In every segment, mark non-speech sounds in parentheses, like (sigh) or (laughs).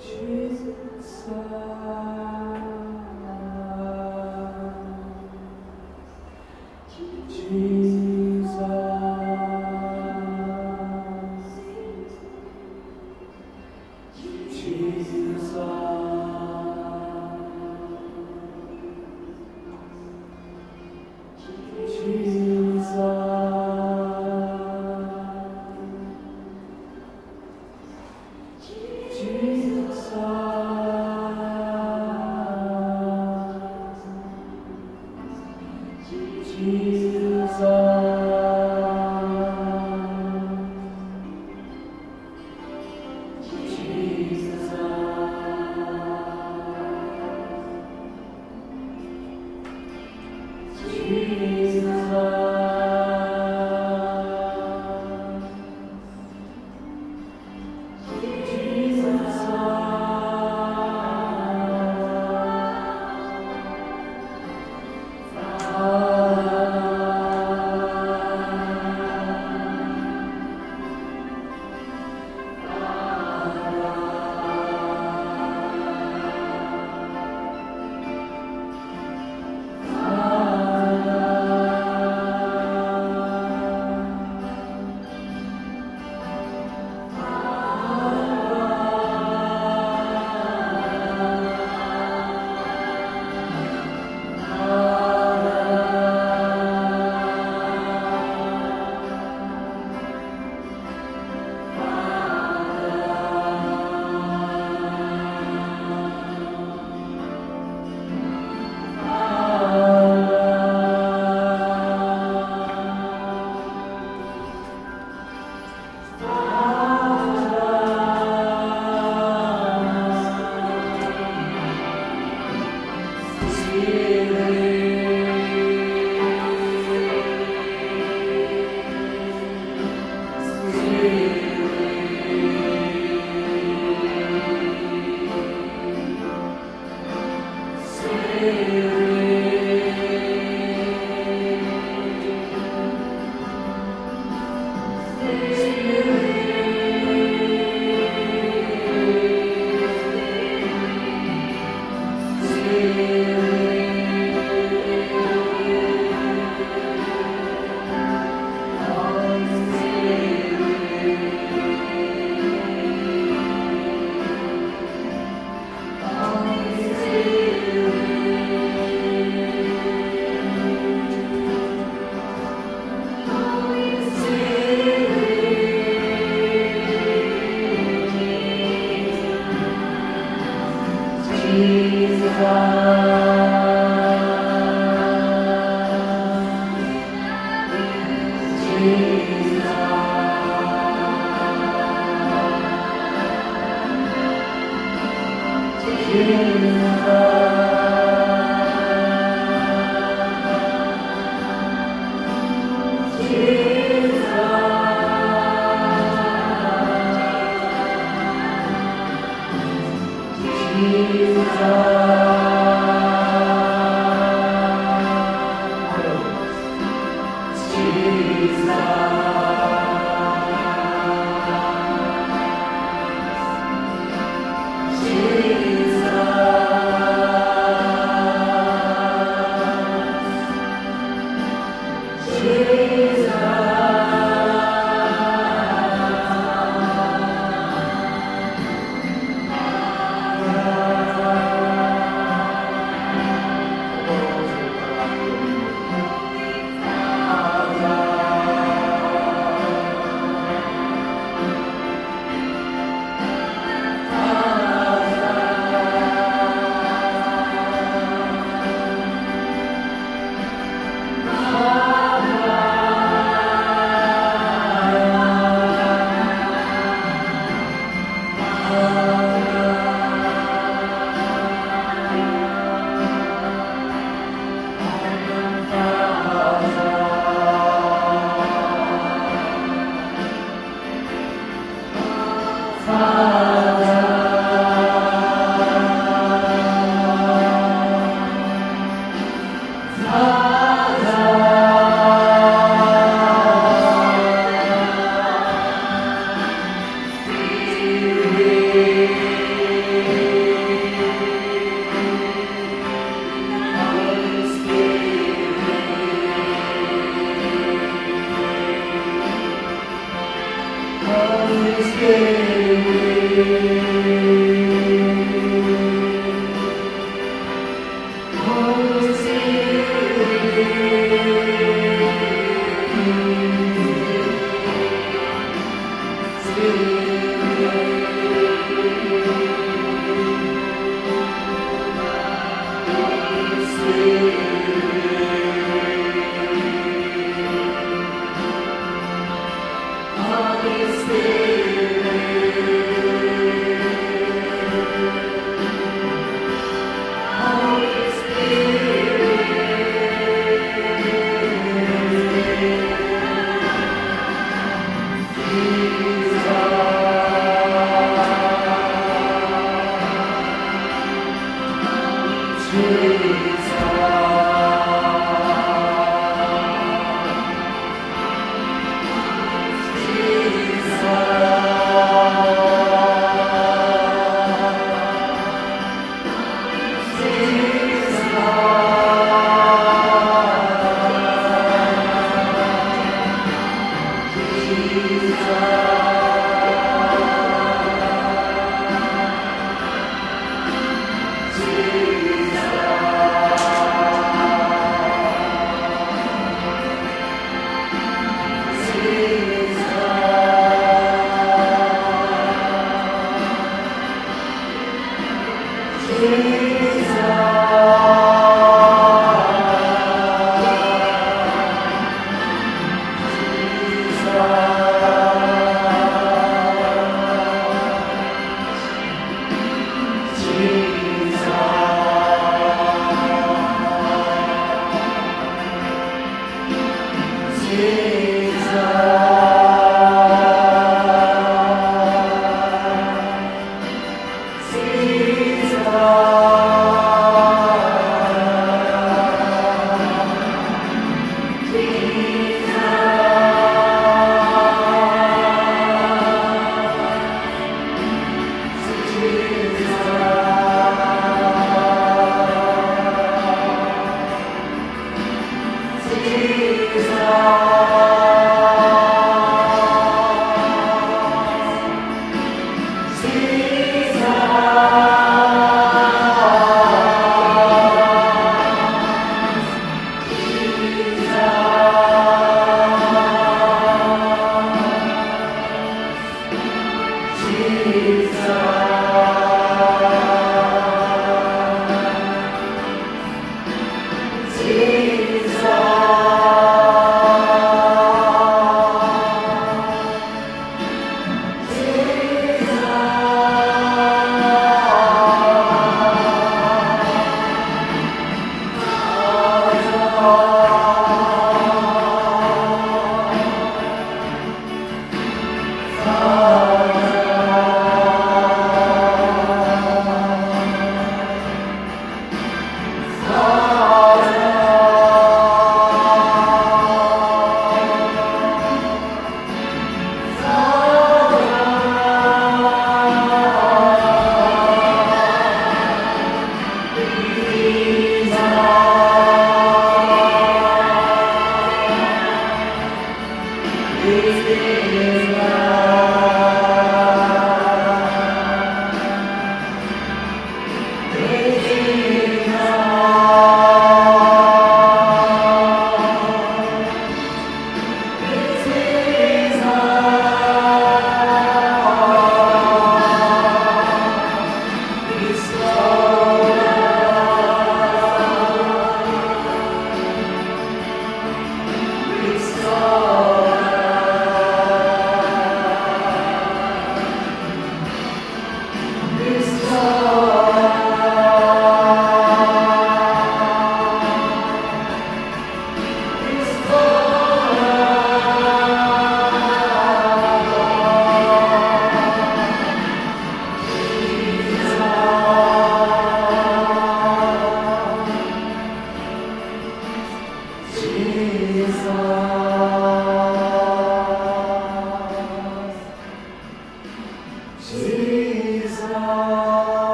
Jesus.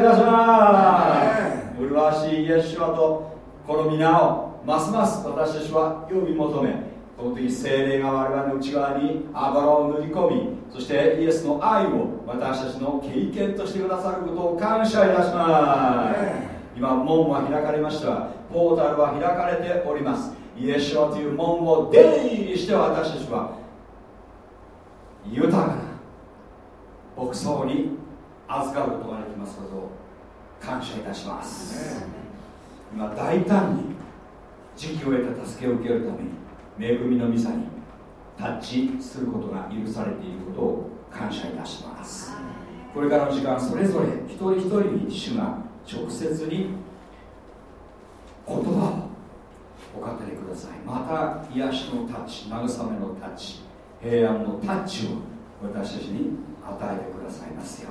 いたします麗しいイエスュアとこの皆をますます私たちは呼び求めこの時精霊が我々の内側に油を塗り込みそしてイエスの愛を私たちの経験としてくださることを感謝いたします。今門は開かれましたポータルは開かれております。イエスュアという門を出入りして私たちは豊かな牧草に預かることができますことを感謝いたします。今大胆に時期を得た助けを受けるために恵みの御座にタッチすることが許されていることを感謝いたします。これからの時間それぞれ一人一人に主が直接に言葉をお語りください。また癒しのタッチ慰めのタッチ平安のタッチを私たちに与えてくださいますよ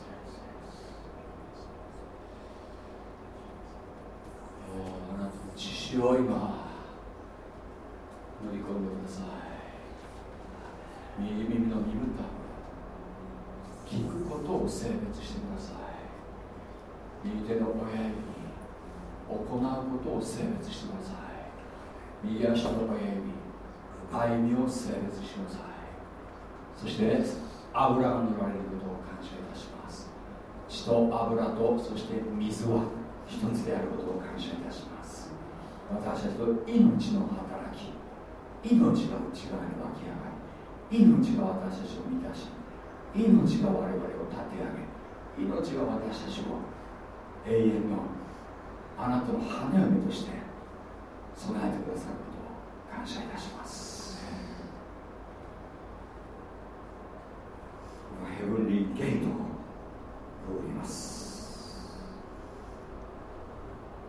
あなたの知識を今乗り込んでください。右耳の耳た聞くことを性別してください。右手の親指行うことを性別してください。右足の親指歩みを性別しなさい。そして油が塗られることを感謝いたします。血と油とそして水は一つであることを感謝いたします。私たちと命の働き命が内側に湧き上がり命が私たちを満たし命が我々を立て上げ命が私たちを永遠のあなたの花嫁として備えてくださることを感謝いたします。ヘブンリーゲートを通ります。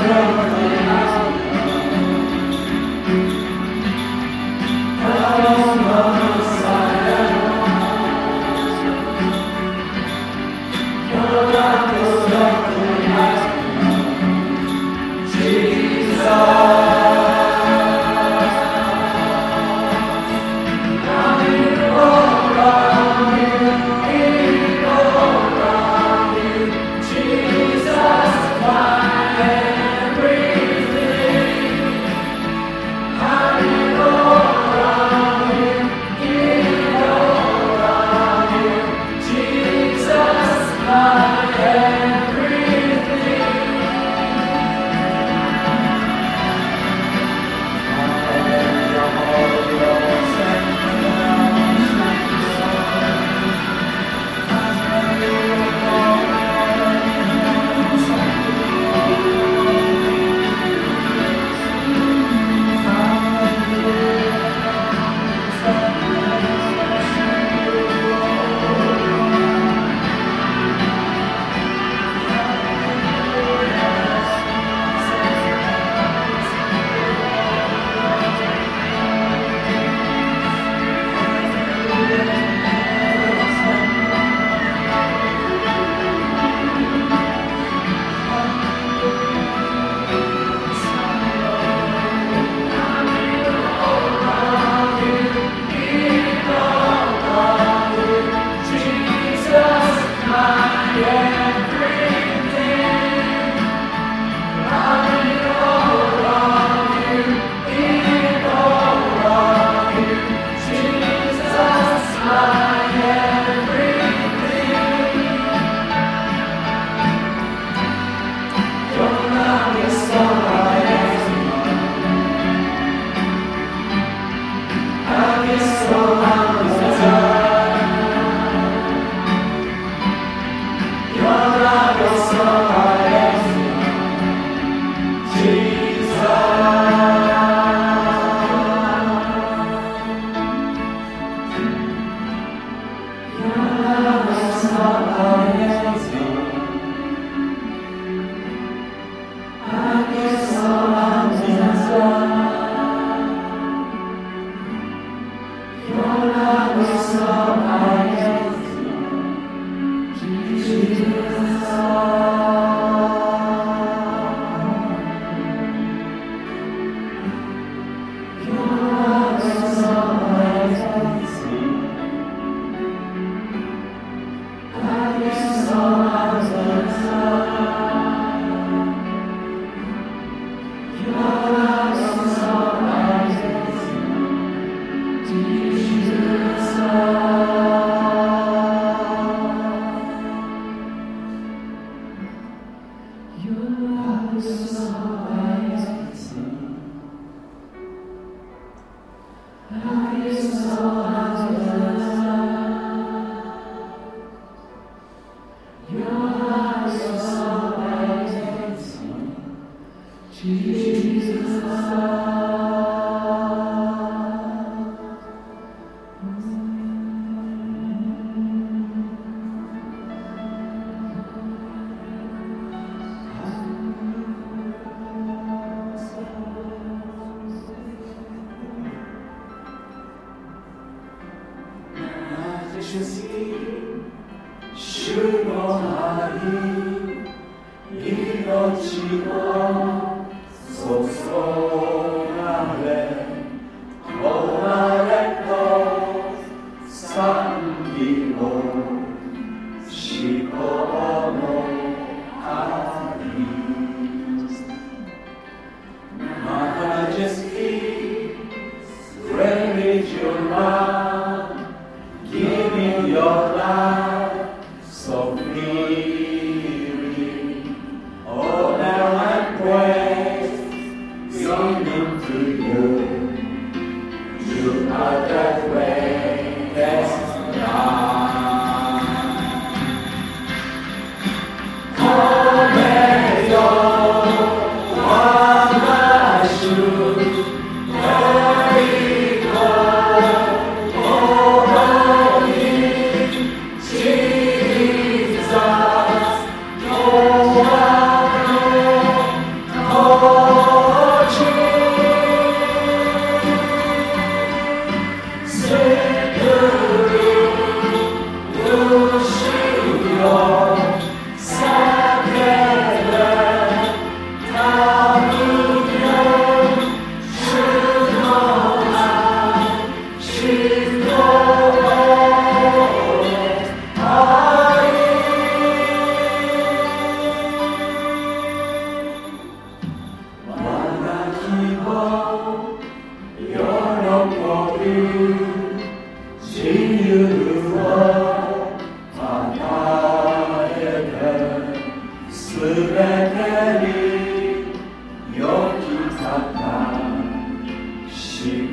Amen.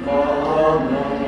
Mama.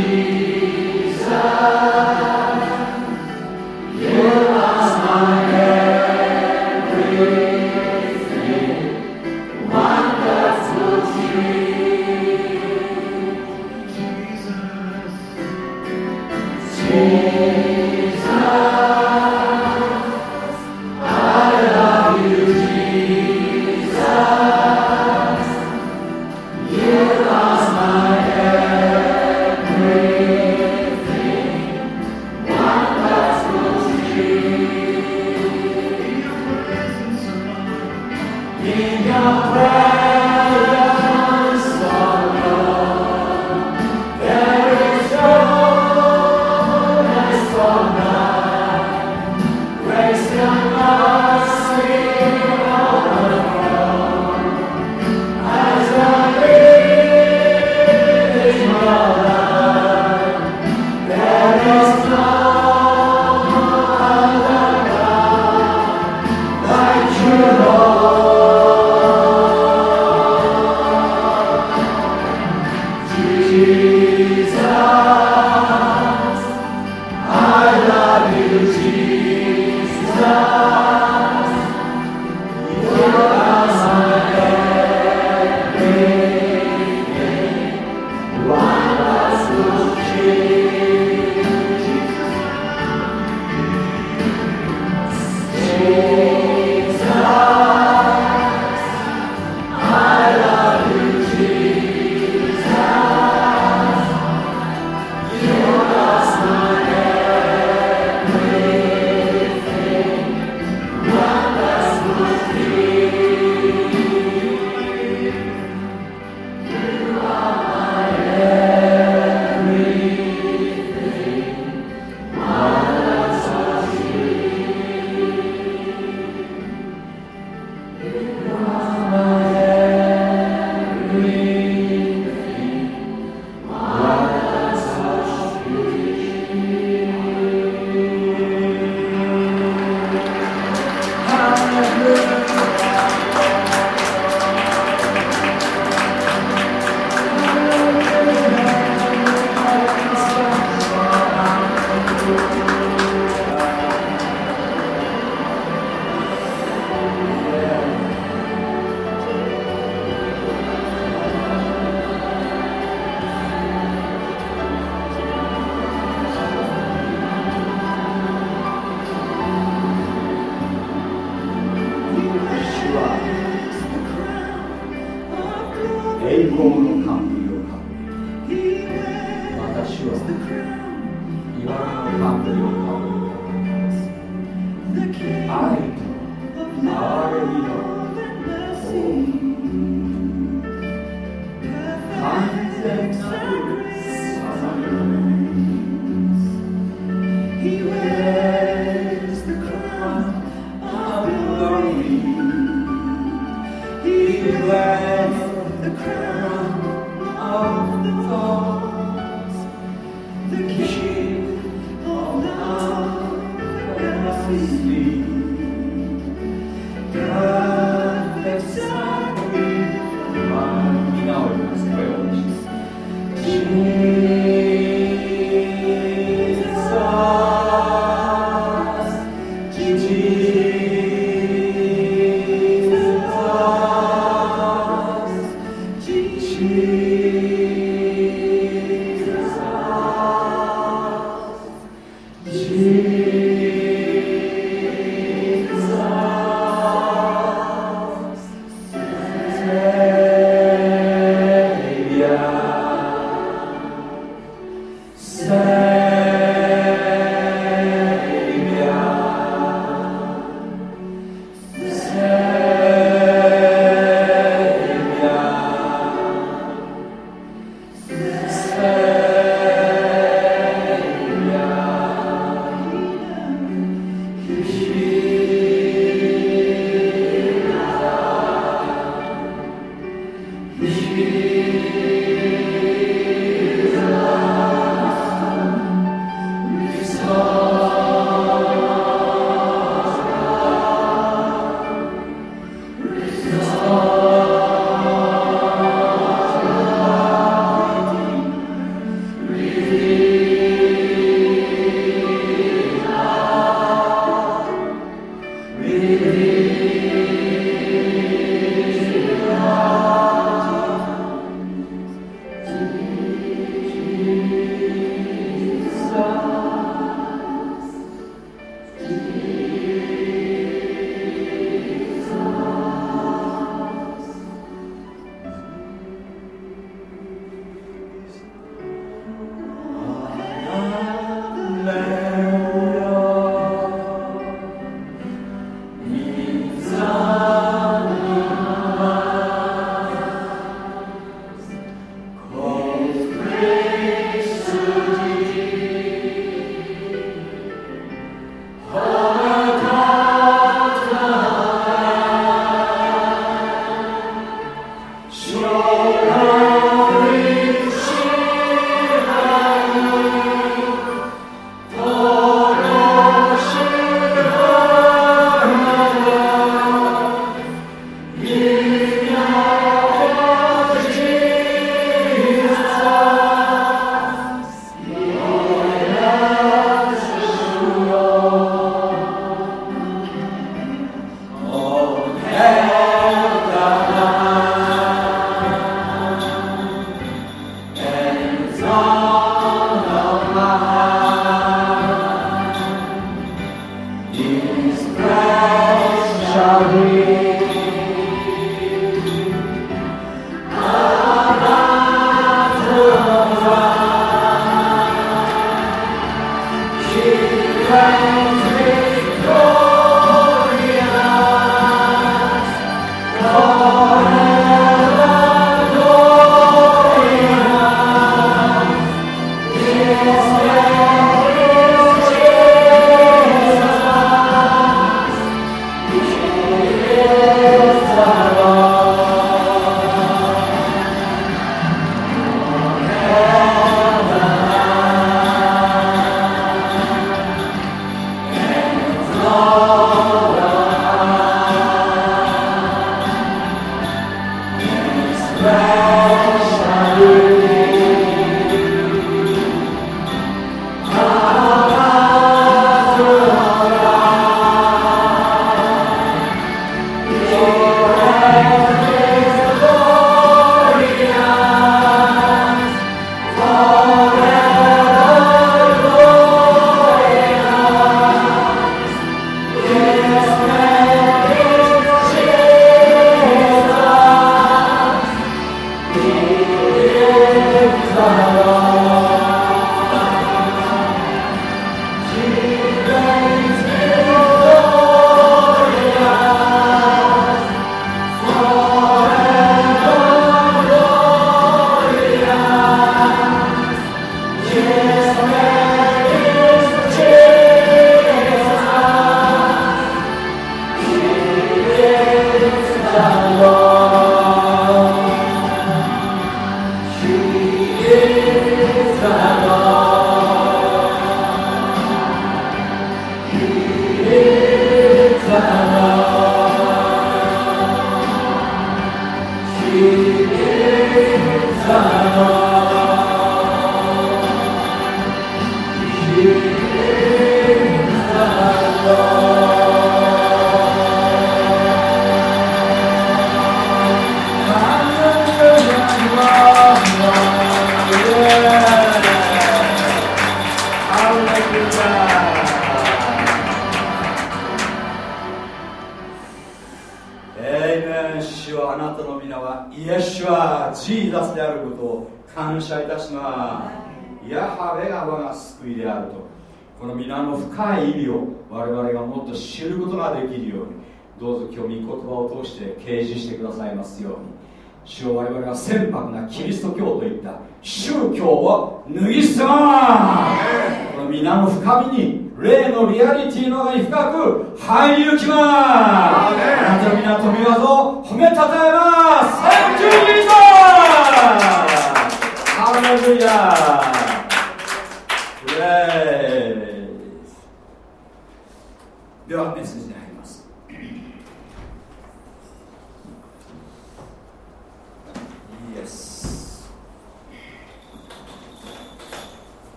see.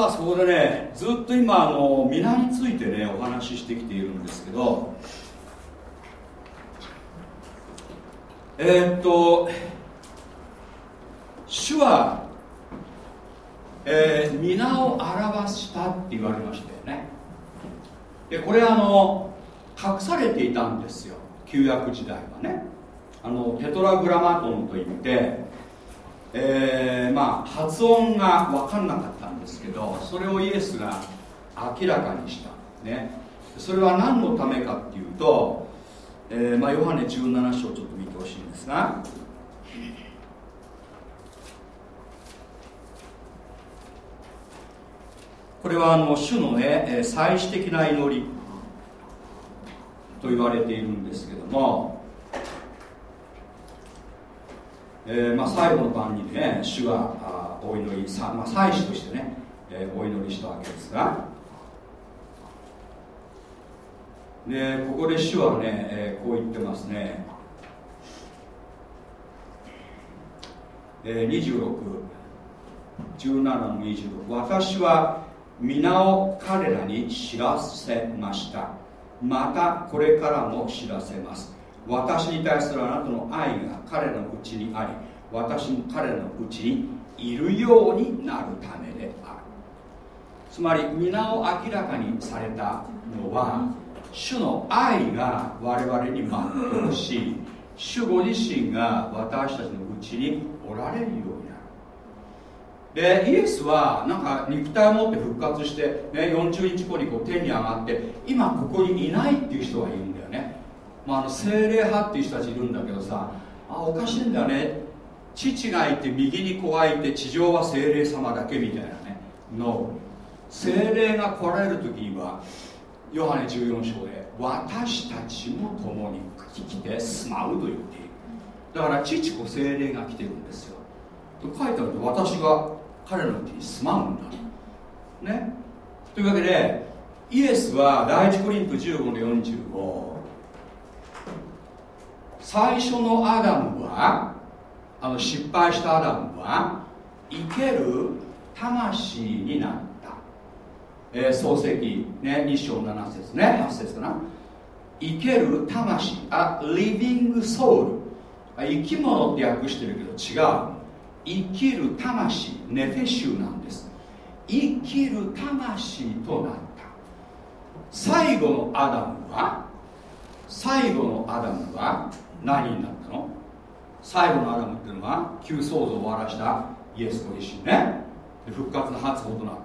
さあそこでねずっと今あの皆についてねお話ししてきているんですけどえー、っと主は、えー、皆を表したって言われましたよね。でこれあの隠されていたんですよ。旧約時代はね。あのテトラグラマトンといって、えー、まあ、発音が分かんなかった。ですけどそれをイエスが明らかにした。ね。それは何のためかっていうと、えー、まあ、ヨハネ17章ちょっと見てほしいんですがこれはあの主のね祭祀的な祈りと言われているんですけども、えーまあ、最後の晩にね主があお祈りさ、まあ、祭司としてね、えー、お祈りしたわけですが。でここで主はね、えー、こう言ってますね、えー、2617の26私は皆を彼らに知らせました。またこれからも知らせます。私に対するあなたの愛が彼のうちにあり私も彼のうちにいるようになるためである。つまり皆を明らかにされたのは主の愛が我々に全うし主ご自身が私たちのうちにおられるようになる。でイエスはなんか肉体を持って復活して、ね、40日後にこう天に上がって今ここにいないっていう人がいるんだよね、まあ、あの精霊派っていう人たちいるんだけどさあおかしいんだよね。父がいて右に子がいて地上は精霊様だけみたいなね。の精霊が来られる時にはヨハネ14章で私たちも共に来て住まうと言っているだから父子精霊が来てるんですよ。と書いてあると私が彼のうちに住まうんだ。ね。というわけでイエスは第一コリント15の45最初のアダムはあの失敗したアダムは生ける魂になった、えー、漱石、ね、2章7節ね8節かな。生ける魂。あリビングソウル生き物って訳してるけど違う。生きる魂ネフェシュなんです。生きる魂となった。最後のアダムは最後のアダムは何になった？最後のアダムっていうのは旧創造を終わらしたイエスご自身ね。で復活の初穂となって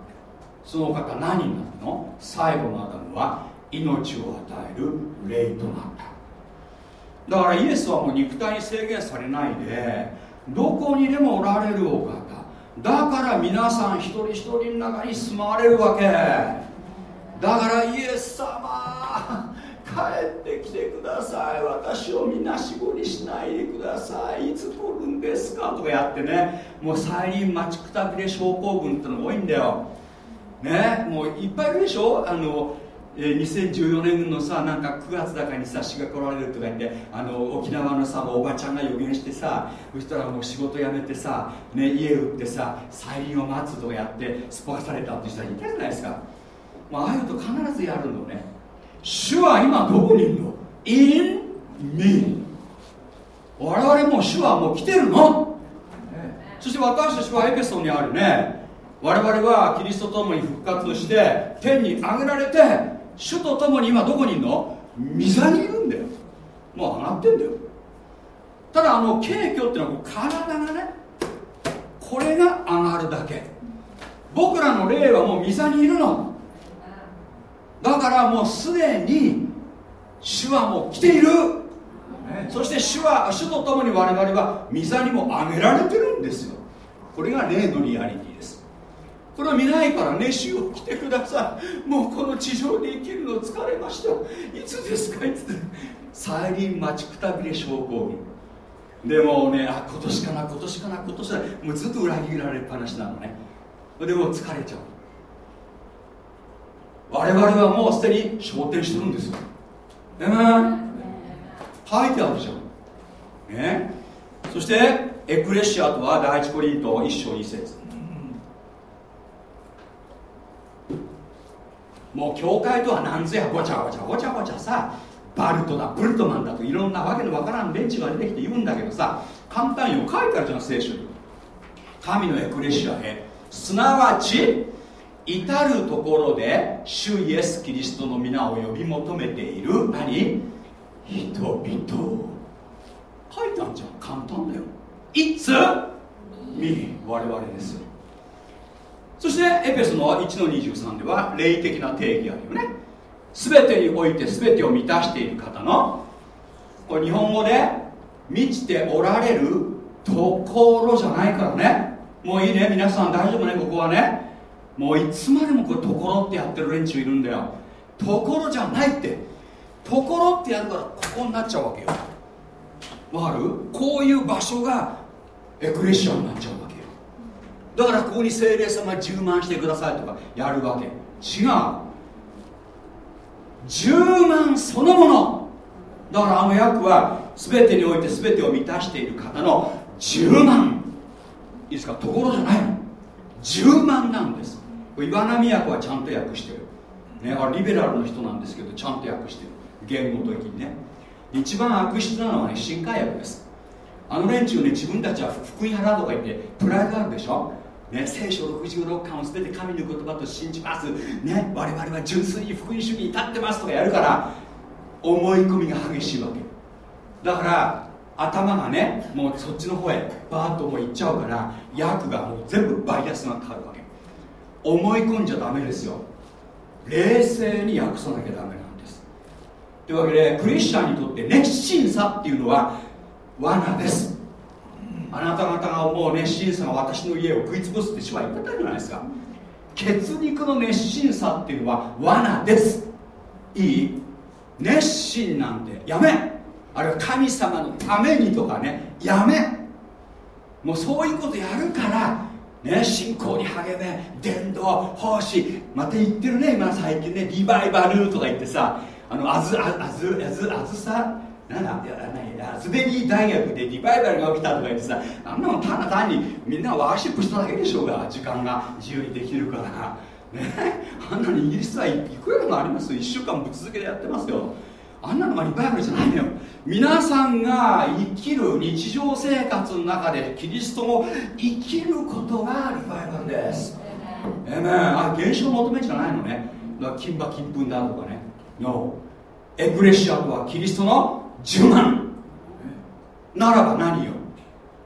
その方何になったの？最後のアダムは命を与える霊となった。だからイエスはもう肉体に制限されないでどこにでもおられるお方。だから皆さん一人一人の中に住まわれるわけ。だからイエス様帰ってきてください。私をみなしごにしないでください。いつ来るんですか？とかやってね。もう再臨待ちくたびれ症候群ってのが多いんだよ。ね？もういっぱいいるでしょ？あの、2014年のさなんか9月だかにさ死が来られるとか言ってあの沖縄のさおばちゃんが予言してさそしたらもう仕事辞めてさ、ね、家売ってさ再臨を待つとかやってすっぽかされたって人はいたじゃないですか、ま、ああいうと必ずやるのね。主は今どこにいるの ?in me. 我々も主はもう来てるの、そして私たちはエペソンにあるね。我々はキリストと共に復活して天に上げられて主と共に今どこにいるの？御座にいるんだよ。もう上がってんだよ。ただあの軽挙っていうのは体がねこれが上がるだけ。僕らの霊はもう御座にいるのだからもうすでに主はもう来ている。そして主は主と共に我々は御座にも上げられてるんですよ。これが霊のリアリティです。これは見ないからね主を来てください。もうこの地上で生きるの疲れました。いつですかいつ？再臨待ちくたびれ症候群。でもねあ今年かな今年かな今年だもうずっと裏切られっぱなしなのね。でも疲れちゃう我々はもうすでに昇天してるんですよ。え、書いてあるじゃん。ねそしてエクレシアとは第一コリント1章2節。もう教会とは何ぞやごちゃごちゃごちゃごちゃさバルトだブルトマンだといろんなわけのわからんベンチが出てきて言うんだけどさ簡単よ。書いてあるじゃん聖書に。神のエクレシアへ。すなわち至るところで主イエス・キリストの皆を呼び求めている。何？人々。書いてあるじゃん簡単だよ。いつ？me 我々ですそしてエペソの1の23では霊的な定義あるよね。全てにおいて全てを満たしている方のこれ日本語で満ちておられるところじゃないからね。もういいね。皆さん大丈夫ね。ここはね。もういつまでもこれところってやってる連中いるんだよ。ところじゃないって。ところってやるからここになっちゃうわけよ。わかる？こういう場所がエクレッシアになっちゃうわけよ。だからここに精霊様充満してくださいとかやるわけ。違う。充満そのもの。だからあの訳は全てにおいて全てを満たしている方の充満。いいですか？ところじゃない。の充満なんです。岩波訳はちゃんと訳してる、ね、あリベラルの人なんですけどちゃんと訳してる。言語的にね。一番悪質なのはね新海訳です。あの連中ね自分たちは福音派だとか言ってプライドあるでしょ？ね、聖書66巻を全て神の言葉と信じます、ね、我々は純粋に福音主義に立ってますとかやるから思い込みが激しいわけ。だから頭がねもうそっちの方へバーッともう行っちゃうから訳がもう全部バイアスがかかるわけ。思い込んじゃダメですよ。冷静に訳さなきゃダメなんです。というわけでクリスチャンにとって熱心さっていうのは罠です。あなた方が思う熱心さが私の家を食い潰すって主は言ってたじゃないですか。血肉の熱心さっていうのは罠です。いい？熱心なんてやめ。あるいは神様のためにとかねやめ。もうそういうことやるからね信仰に励め伝道奉仕。また言ってるね今最近ねリバイバルとか言ってさあのあずあずあずあずさなんだ？ラズベリー大学でリバイバルが起きたとか言ってさあんなのただ単にみんなワーシップしただけでしょうが時間が。自由にできるから。ね？あんなのイギリスはいくらでもあります？1週間ぶっ続けでやってますよ。あんなのがリバイバルじゃないのよ。皆さんが生きる日常生活の中でキリストも生きることがリバイバルです。えめあ現象求めじゃないのね。だから金馬金粉だとかね。No エクレシアとはキリストの10万ならば何よ？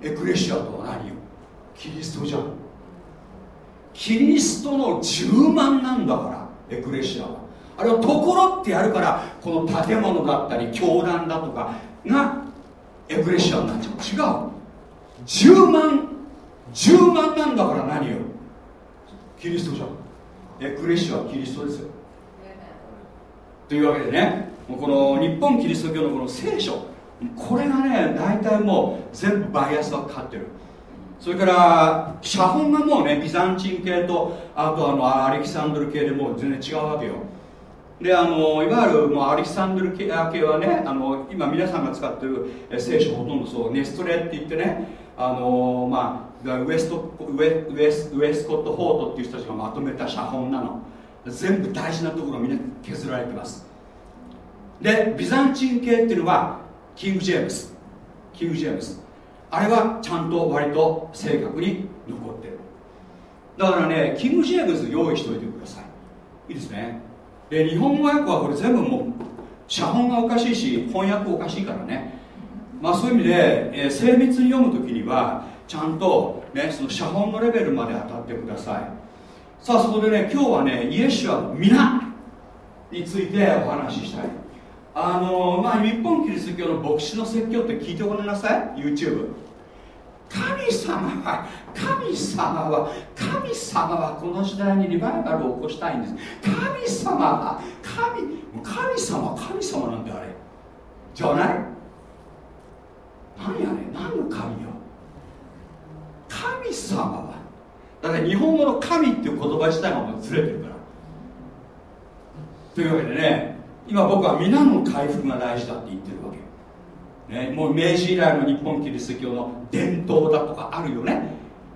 エクレシアとは何よ？キリストじゃん。キリストの10万なんだからエクレシアは。あれはところってやるからこの建物だったり教団だとかがエクレッシアになっちゃう。違う。10万10万なんだから何よ。キリストじゃん。エクレッシアはキリストですよ。というわけでねこの日本キリスト教のこの聖書これがね大体もう全部バイアスがかかってる。それから写本がもうねビザンチン系とあとあのアレキサンドル系でもう全然違うわけよ。であのいわゆるもうアレキサンドル系はねあの今皆さんが使ってる聖書ほとんどそう。ネストレって言ってねあのまあウエストウエウエスウエスコット・フォートっていう人たちがまとめた写本なの。全部大事なところがみんな削られてます。でビザンチン系っていうのはキング・ジェームスキング・ジェームスあれはちゃんと割と正確に残ってる。だからねキング・ジェームズ用意しておいてください。いいですね。で日本語訳はこれ全部もう写本がおかしいし翻訳おかしいからね。まあそういう意味で、えー、精密に読む時にはちゃんと、ね、その写本のレベルまで当たってください。さあそこでね今日はねイエスは皆についてお話ししたい。あのまあ日本キリスト教の牧師の説教って聞いてごらんなさい。YouTube 神様は神様は神様はこの時代にリバイバルを起こしたいんです。神様は神神様神様なんてあれ。じゃない？何やね何の神よ？神様は。だから日本語の神っていう言葉自体がもうずれてるから。というわけでね今僕は皆の回復が大事だって言ってるわ、ね、もう明治以来の日本キリスト教の伝統だとかあるよね。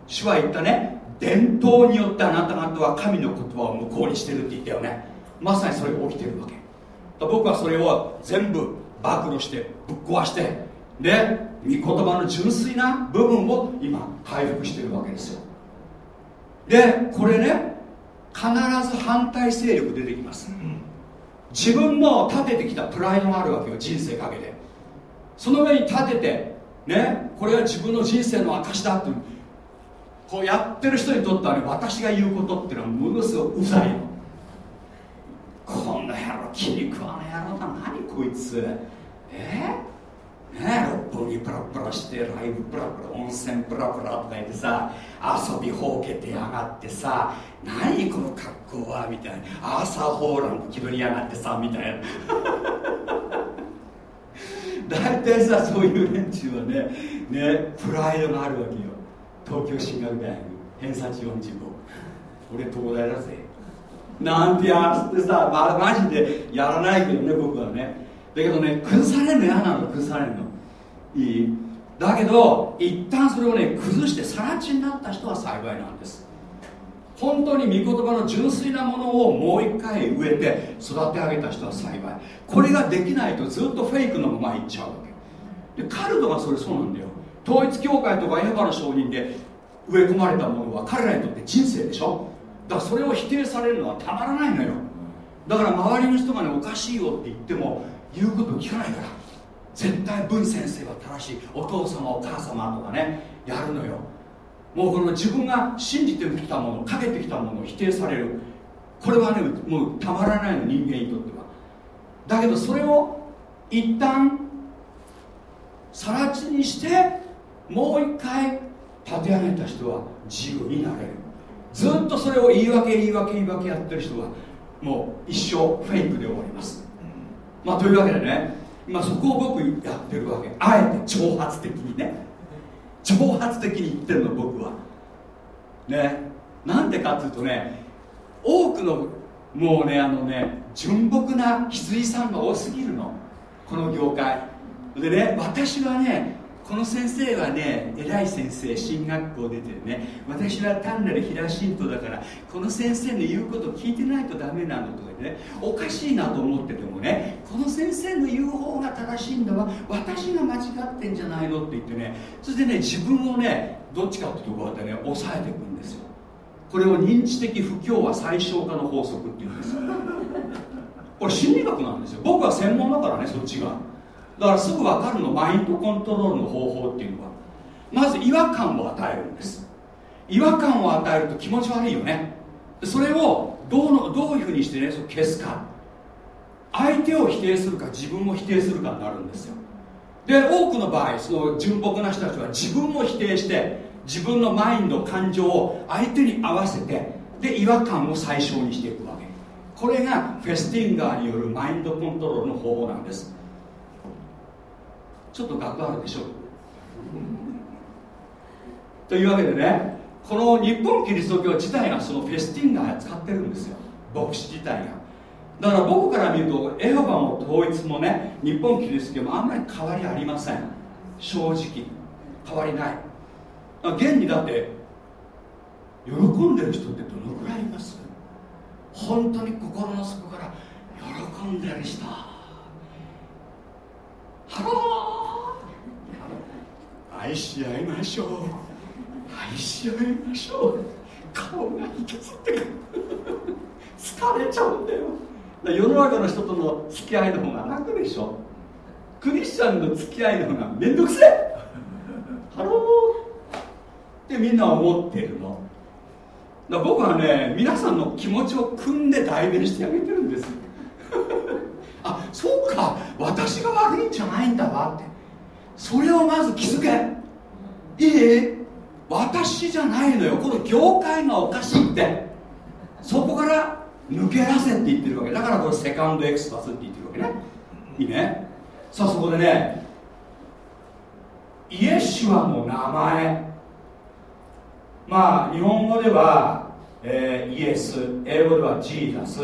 主は言ったね伝統によってあなた方は神の言葉を無効にしてるって言ったよね。まさにそれが起きてるわけ。僕はそれを全部暴露してぶっ壊してで御言葉の純粋な部分を今回復してるわけですよ。でこれね必ず反対勢力出てきます、自分の立ててきたプライドがあるわけよ人生かけてその上に立ててねこれが自分の人生の証だってこうやってる人にとってはね私が言うことっていうのはものすごくうざいの。こんな野郎気に食わない野郎だ何こいつ。え？ー、ね六本木プラプラしてライブプラプラ温泉プラプラとか言ってさ遊びほうけてやがってさ何この格好はみたいな。アーサー・ホーラン気取りやがってさみたいな。大体さそういう連中はねねプライドがあるわけよ。東京進学大学偏差値45俺東大だぜ。なんてやってさ、ま、マジでやらないけどね僕はね。だけどね崩されるの嫌なの崩されるの。いい。だけど一旦それをね崩して更地になった人は幸いなんです。本当に御言葉の純粋なものをもう一回植えて育て上げた人は幸いこれができないとずっとフェイクのままいっちゃうわけ。でカルトがそれそうなんだよ。統一教会とかエヴァの証人で植え込まれたものは彼らにとって人生でしょ。だからそれを否定されるのはたまらないのよ。だから周りの人がねおかしいよって言っても言うこと聞かないから。絶対文先生は正しい。お父様お母様とかねやるのよ。もうこの自分が信じてきたものかけてきたものを否定される。これはねもうたまらないの人間にとっては。だけどそれを一旦更地にしてもう一回立て上げた人は自由になれる。ずっとそれを言い訳言い訳言い訳やってる人はもう一生フェイクで終わります。まあというわけでね、まあ、そこを僕やってるわけ。あえて挑発的にね挑発的に言ってるの僕は。ね。なんでかっていうとね多くのもうねあのね純朴な羊さんが多すぎるの。この業界。でね私はねこの先生はね偉い先生進学校出てね私は単なる平信徒だからこの先生の言うこと聞いてないとダメなのとか言ってねおかしいなと思っててもねこの先生の言う方が正しいんだわ。私が間違ってんじゃないのって言ってねそれでね自分をねどっちかっていうとこうやってね抑えていくんですよ。これを認知的不協和最小化の法則っていうんですよ。これ心理学なんですよ。僕は専門だからねそっちが。だからすぐ分かるのマインドコントロールの方法っていうのはまず違和感を与えるんです。違和感を与えると気持ち悪いよね。それをどうのどういうふうにしてねそ消すか。相手を否定するか自分を否定するかになるんですよ。で多くの場合その純朴な人たちは自分を否定して自分のマインド感情を相手に合わせてで違和感を最小にしていくわけ。これがフェスティンガーによるマインドコントロールの方法なんです。ちょっと学あるでしょ。うというわけでねこの日本キリスト教自体がそのフェスティンガー使ってるんですよ。牧師自体が。だから僕から見るとエホバも統一もね日本キリスト教もあんまり変わりありません。正直。変わりない。現にだって喜んでる人ってどのくらいいます？本当に心の底から喜んでる人。ハロー愛し合いましょう。愛し合いましょう。顔が引きつって。くる疲れちゃうんだよ。世の中の人との付き合いの方が楽でしょ。クリスチャンの付き合いの方がめんどくせえ。ハロー。ってみんな思ってるの。僕はね皆さんの気持ちを組んで代弁してあげてるんです。あそうか。私が悪いんじゃないんだわって。それをまず気づけ。いい？私じゃないのよ。この業界がおかしいって。そこから抜け出せって言ってるわけ。だからこれセカンドエクスパスって言ってるわけね。いいね？さあそこでねイエシュアの名前。まあ日本語では、えー、イエス。英語ではジーザス。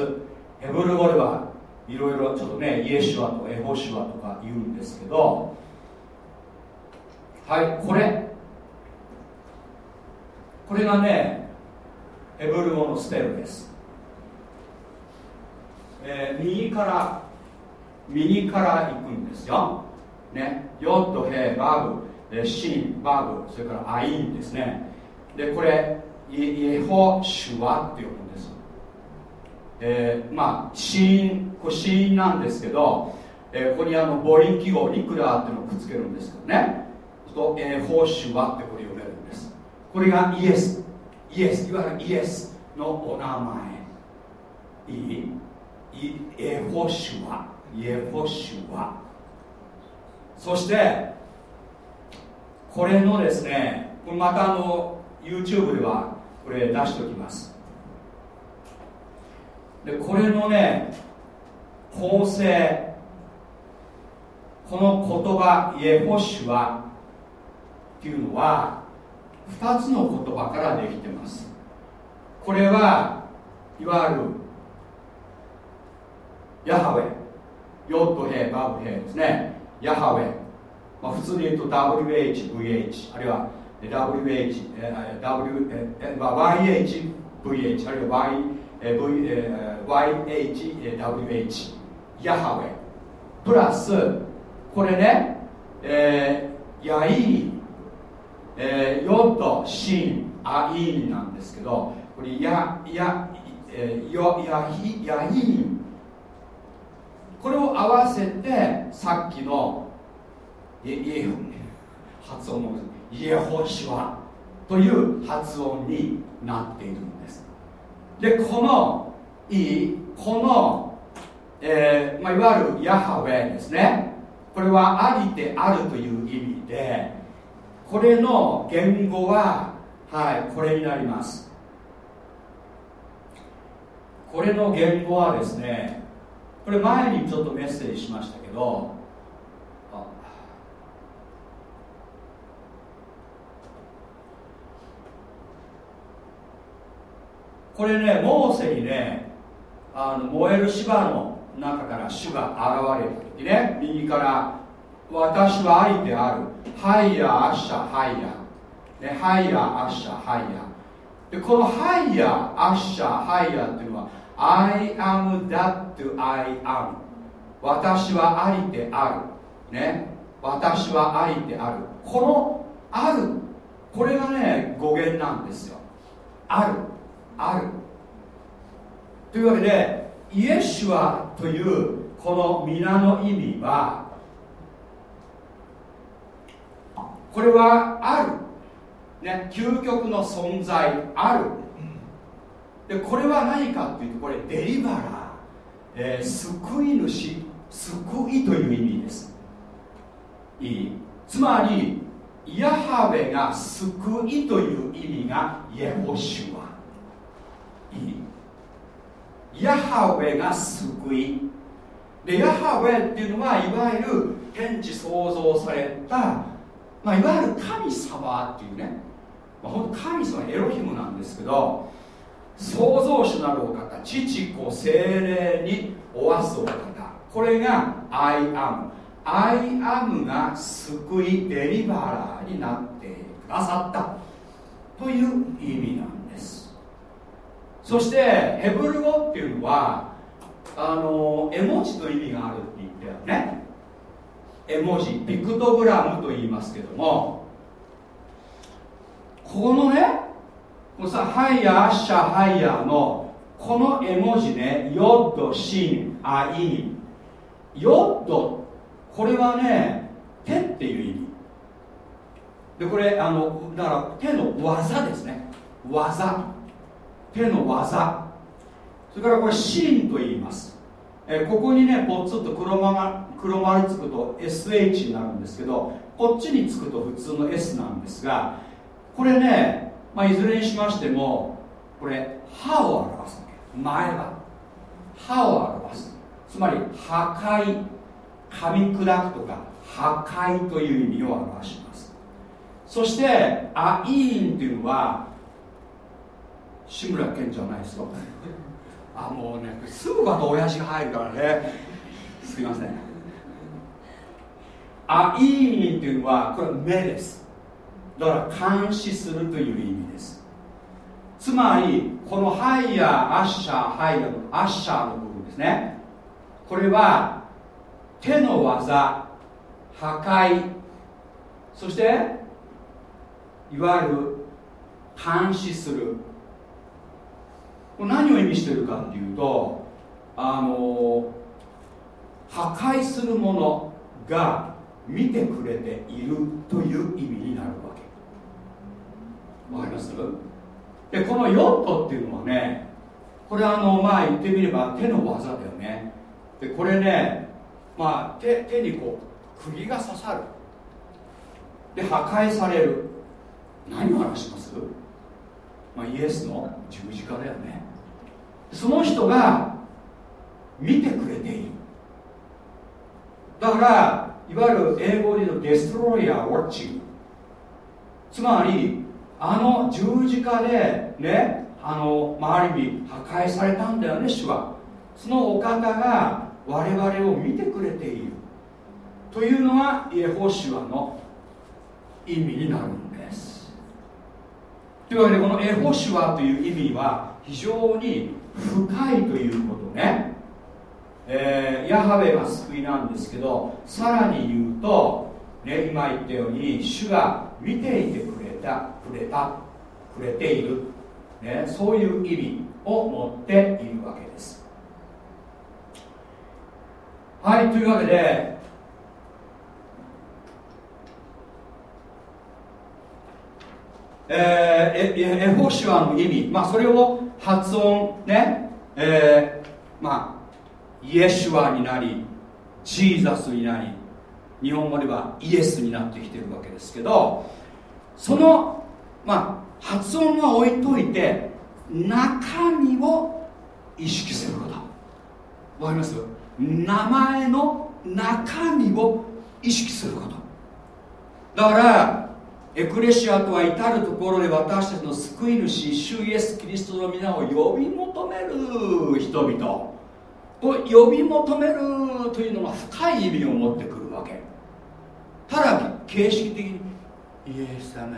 ヘブル語ではいろいろちょっとねイエシュアとエホシュアとか言うんですけどはいこれ。これがねヘブル語のスペルです、えー、右から右から行くんですよ。ね。ヨットヘバグシンバグそれからアインですね。でこれイエホシュワって呼ぶえー、まあ死因これ死因なんですけど、えー、ここにあの母音記号ニクラーっていうのをくっつけるんですけどね。と、えー、報酬はってこれ読めるんです。これがイエス。イエス。いわゆるイエスのお名前。いい？エホシュアエホシュアそしてこれのですねこれまたあの YouTube ではこれ出しておきます。でこれのね構成この言葉イエホシュアっていうのは2つの言葉からできてます。これはいわゆるヤハウェヨットヘイバブヘイですね。ヤハウェ、まあ、普通に言うと WHVH あるいは WH、え w え YHVH あるいは YH Y v YHWH ヤハウェプラスこれね、えー、ヤイ、え、ヨッドシンアイーンなんですけどこれヤヤ、えー、ヨヤヒヤイーン。これを合わせてさっきのイエ発音のイエホシュアという発音になっているんでこのいいこの、えーまあ、いわゆるヤハウェですね。これはありであるという意味でこれの言語ははいこれになります。これの言語はですねこれ前にちょっとメッセージしましたけどこれねモーセにねあの燃える芝の中から主が現れた時ね右から私はありである。ハイヤーアッシャハイヤー、ね、ハイヤーアッシャハイヤー。でこのハイヤーアッシャハイヤーっていうのは I am that I am 私はありである。ね私はありである。このある。これがね語源なんですよ。ある。ある。というわけでイエシュアというこの御名の意味はこれはある、ね、究極の存在ある。でこれは何かっていうとこれデリバラー、えー、救い主救いという意味です。いい。つまりヤハウェが救いという意味がイエホシュいいヤハウェが救い。でヤハウェっていうのはいわゆる天地創造された、まあ、いわゆる神様っていうね、まあ、本当神様エロヒムなんですけど創造主なるお方父子精霊におわすお方。これが I am I am が救いデリバラーになってくださった。という意味なんです。そしてヘブル語っていうのはあの絵文字と意味があるって言ったよね。絵文字ピクトグラムと言いますけども。このねこのさハイヤーアッシャーハイヤーのこの絵文字ねヨッドシンアイン。ヨッドこれはね手っていう意味。でこれあのだから手の技ですね。技。手の技。それからこれシーンと言います、えここにねポツッと黒間が黒丸つくと SH になるんですけどこっちにつくと普通の S なんですがこれねまあ、いずれにしましてもこれ歯を表す前歯。歯を表す。つまり破壊噛み砕くとか破壊という意味を表します。そしてアイーンっていうのは志村けんじゃないですよあもうねすぐまた親父が入るからね。すいません。アイーンっていうのはこれ目です。だから監視するという意味です。つまりこのハイヤーアッシャーハイヤーのアッシャーの部分ですね。これは手の技破壊そしていわゆる監視するこれ何を意味してるかっていうとあの破壊するものが見てくれているという意味になるわけ。わかります？でこのヨットっていうのはねこれあのまあ言ってみれば手の技だよね。でこれねまあ手手にこう釘が刺さる。で破壊される。何を話します？まあ、イエスの十字架だよね。その人が見てくれている。だからいわゆる英語で言うとデストロイヤーウォッチングつまりあの十字架でねあの周りに破壊されたんだよね主は。そのお方が我々を見てくれている。というのがエホシュアの意味になるんです。というわけでこのエホシュアという意味は非常に深いということね、えー、ヤハウェが救いなんですけどさらに言うと、ね、今言ったように主が見ていてくれたくれたくれている、ね、そういう意味を持っているわけです。はいというわけでえー、エエホシュアの意味、まあ、それを発音ね、えー、まあイエシュアになりジーザスになり日本語ではイエスになってきてるわけですけどその、まあ、発音は置いといて中身を意識すること。わかります？名前の中身を意識すること。だからエクレシアとは至る所で私たちの救い主主イエス・キリストの皆を呼び求める人々。と呼び求めるというのが深い意味を持ってくるわけ。ただ形式的にイエス様。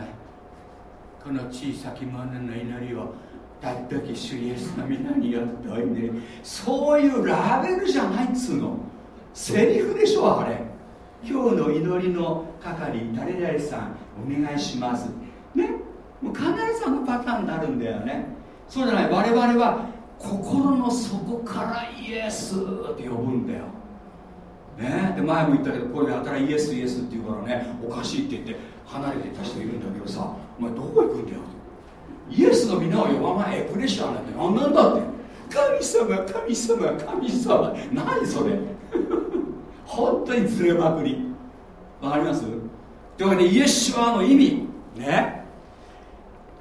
この小さき者の祈りをたったき主イエスの皆によってお祈りそういうラベルじゃないっつうの。セリフでしょあれ。今日の祈りの係誰々さん。お願いします。ね？もう必ずあのパターンになるんだよね。そうじゃない。我々は心の底からイエスって呼ぶんだよ。ね、で前も言ったけどこれでやたらイエスイエスって言うからねおかしいって言って離れていた人いるんだけどさお前どこ行くんだよイエスの皆を呼ばないエクレシアなんて何なんだって。神様神様神様。何それ。(laughs) 本当にずれまくり。わかります？というわけでイエスはの意味。ね。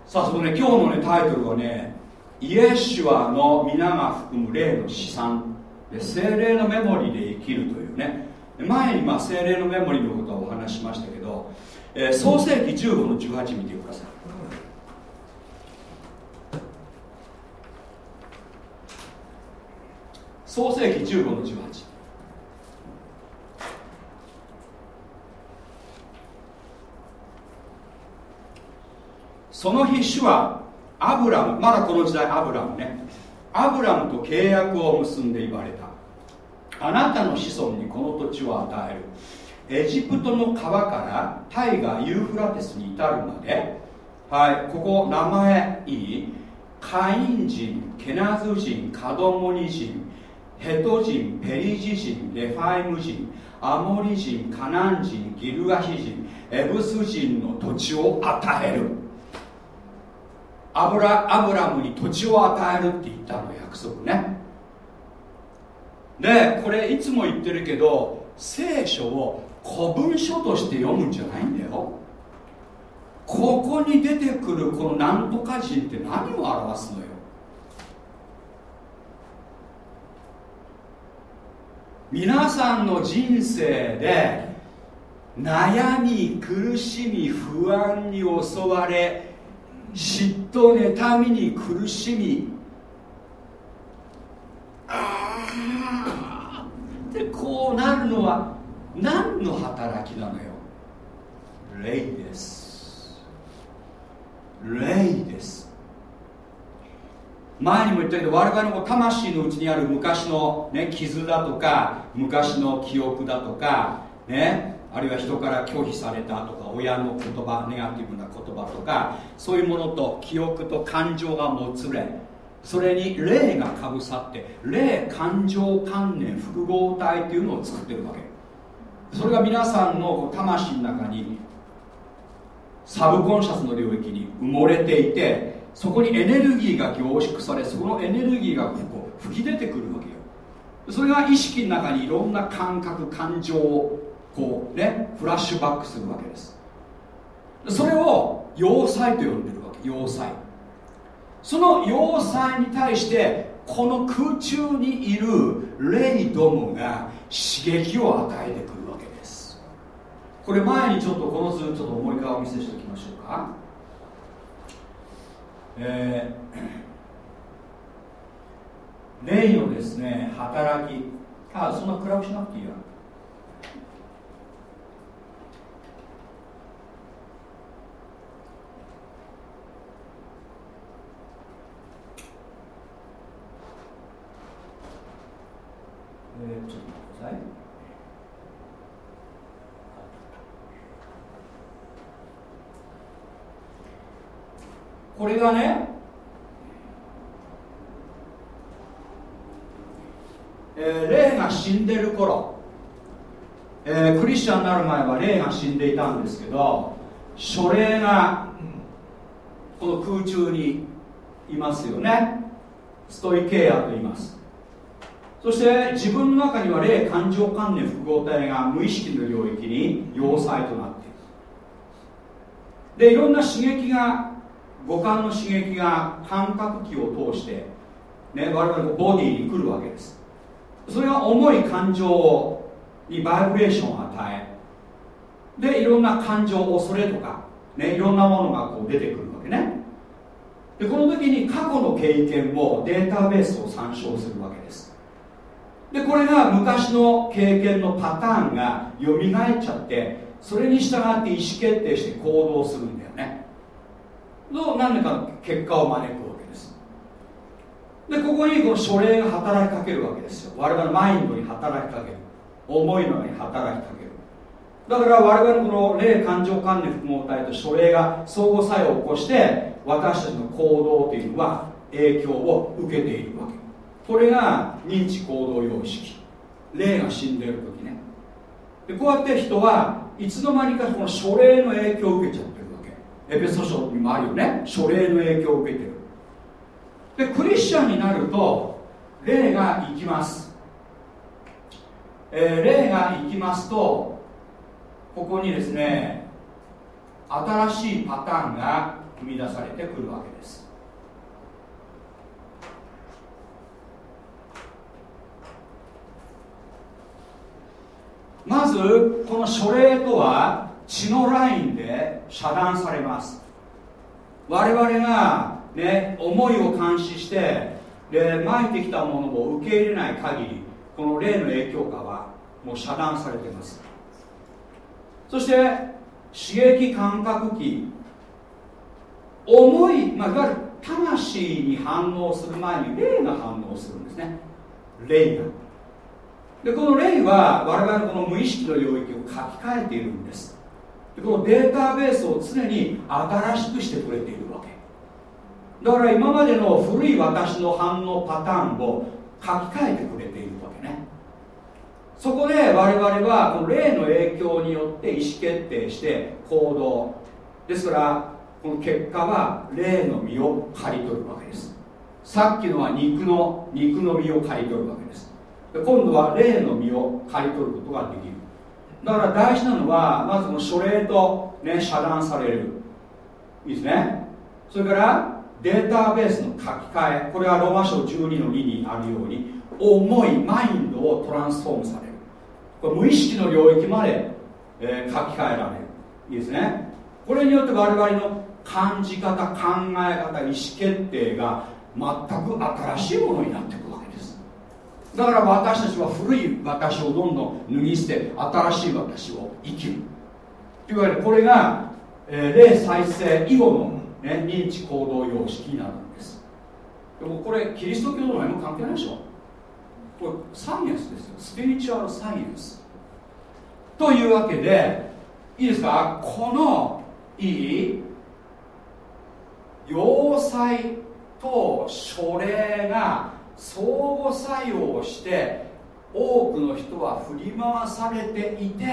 さあそこね今日のねタイトルはねイエシュアの皆が含む霊の資産。で精霊のメモリーで生きるというね。前にまあ精霊のメモリーのことをお話しましたけど、えー、創世紀15の18見てください。創世紀15の18その日主はアブラムまだこの時代アブラムね。アブラムと契約を結んで言われた。あなたの子孫にこの土地を与える。エジプトの川から大河ユーフラテスに至るまで。はいここ名前いい。カイン人ケナズ人カドモニ人ヘト人ペリジ人レファイム人アモリ人カナン人ギルガシ人エブス人の土地を与える。アブラアブラムに土地を与えるって言ったの約束ね。でこれいつも言ってるけど聖書を古文書として読むんじゃないんだよ。ここに出てくるこのなんとか人って何を表すのよ。皆さんの人生で悩み苦しみ不安に襲われ嫉妬妬みに苦しみ。ああでこうなるのは何の働きなのよ。霊です。霊です。前にも言ったけど我々の魂のうちにある昔の、ね、傷だとか昔の記憶だとかね。あるいは人から拒否されたとか親の言葉ネガティブな言葉とかそういうものと記憶と感情がもつれそれに霊がかぶさって霊感情観念複合体っていうのを作ってるわけ。それが皆さんの魂の中にサブコンシャスの領域に埋もれていてそこにエネルギーが凝縮されそのエネルギーがこう吹き出てくるわけよ。それが意識の中にいろんな感覚感情をこうねフラッシュバックするわけです。それを要塞と呼んでるわけ要塞。その要塞に対してこの空中にいる霊どもが刺激を与えてくるわけです。これ前にちょっとこの図ちょっと思い顔を見せておきましょうか。えー、(clears throat) 霊のですね働き。あそんな暗くしなくていいやえー、ちょっとください。これがね、えー、霊が死んでる頃、えー、クリスチャンになる前は霊が死んでいたんですけど書霊がこの空中にいますよね。ストイケアと言います。そして自分の中には霊感情関連複合体が無意識の領域に要塞となっている。でいろんな刺激が五感の刺激が感覚器を通して、ね、我々のボディに来るわけです。それが重い感情にバイブレーションを与えでいろんな感情恐れとか、ね、いろんなものがこう出てくるわけね。でこの時に過去の経験をデータベースを参照するわけです。でこれが昔の経験のパターンが蘇っちゃってそれに従って意思決定して行動するんだよね。の何かの結果を招くわけです。でここにこの書類が働きかけるわけですよ。我々のマインドに働きかける。思いの中に働きかける。だから我々のこの霊感情関連複合体と書類が相互作用を起こして私たちの行動というのは影響を受けているわけ。これが認知行動様式。霊が死んでいる時ね。でこうやって人はいつの間にかこの書霊の影響を受けちゃってるわけ。エペソ書にもあるよね。書霊の影響を受けてる。でクリスチャンになると霊が生きます、えー、霊が生きますとここにですね新しいパターンが生み出されてくるわけです。まずこの書類とは血のラインで遮断されます。我々が、ね、思いを監視してで撒いてきたものを受け入れない限りこの霊の影響下はもう遮断されています。そして刺激感覚器思い、まあ、いわゆる魂に反応する前に霊が反応するんですね。霊がでこの霊は我々のこの無意識の領域を書き換えているんです。でこのデータベースを常に新しくしてくれているわけ。だから今までの古い私の反応パターンを書き換えてくれているわけね。そこで我々はこの霊の影響によって意思決定して行動。ですからこの結果は霊の実を刈り取るわけです。さっきのは肉の肉の実を刈り取るわけです。今度は霊の実を刈り取ることができる。だから大事なのはまずこの書類と、ね、遮断される。いいですね。それからデータベースの書き換え。これはローマ書12の2にあるように思いマインドをトランスフォームされる。これ無意識の領域まで、えー、書き換えられる。いいですね。これによって我々の感じ方考え方意思決定が全く新しいものになってくる。だから私たちは古い私をどんどん脱ぎ捨て新しい私を生きる。いわゆるこれが、えー、霊再生以後の、ね、認知行動様式になるんです。でもこれキリスト教の何も関係ないでしょ。これサイエンスですよ。スピリチュアルサイエンス。というわけでいいですか？このいい要塞と書類が相互作用をして多くの人は振り回されていて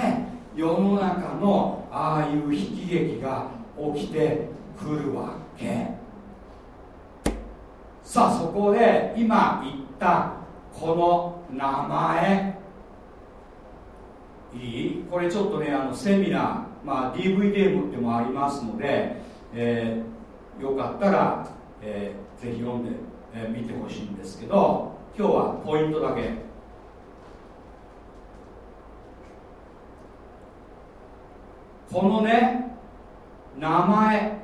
世の中のああいう悲喜劇が起きてくるわけ。さあそこで今言ったこの名前。いい？これちょっとねあのセミナー、まあ、DVD でもありますので、えー、よかったら、えー、ぜひ読んで、えー、てほしいんですけど今日はポイントだけ。このね名前。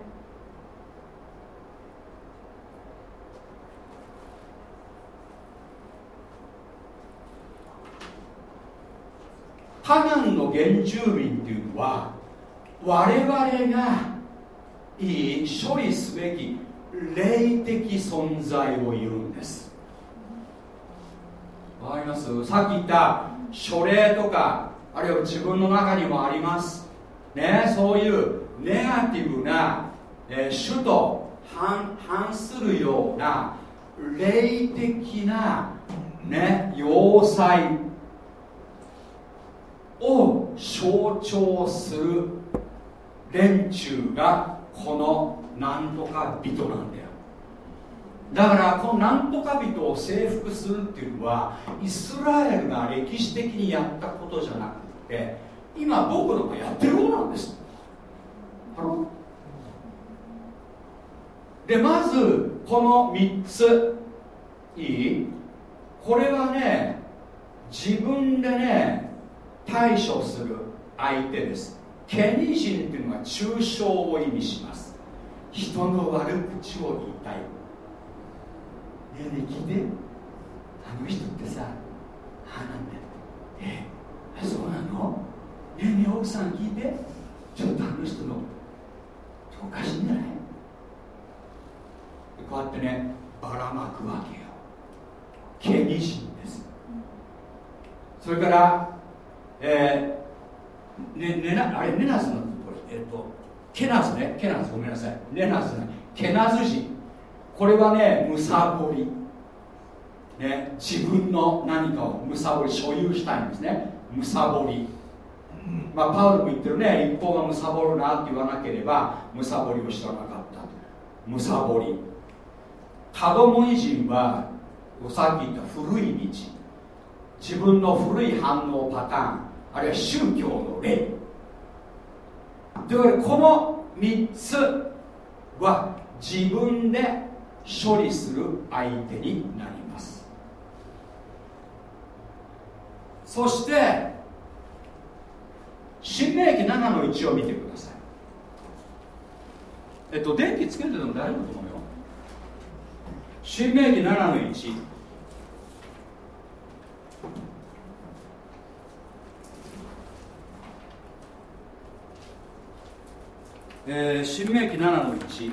カナンの原住民っていうのは我々がいい処理すべき霊的存在を言うんです。わかります？さっき言った書類とかあるいは自分の中にもあります。ねそういうネガティブな、えー、主と反反するような霊的なね要塞を象徴する連中がこのなんとか人なんだよ。だからこのなんとか人を征服するっていうのはイスラエルが歴史的にやったことじゃなくて今僕らがやってることなんです。でまずこの3つ。いい？これはね自分でね対処する相手です。ケニ人っていうのは抽象を意味します。人の悪口を言いたい。ねえねえ聞いて。あの人ってさあなんだよ。えそうなの？ねえねえ奥さん聞いて。ちょっとあの人のおかしいんじゃない？こうやってねばらまくわけよ。ケニ人です。それからえー、ねねなあれネナズのえっとケナズねケナズごめんなさい。ネナズねケナズ人。これはねむさぼり。ね自分の何かをむさぼり所有したいんですね。むさぼり。まあパウロも言ってるね一方がむさぼるなって言わなければむさぼりを知らなかった。むさぼり。カドモニ人はさっき言った古い道。自分の古い反応パターンあるいは宗教の例というわけでこの3つは自分で処理する相手になります。そして新明記7の1を見てください。えっと電気つけてても大丈夫と思うよ。新明記7の1えー、新明記7の1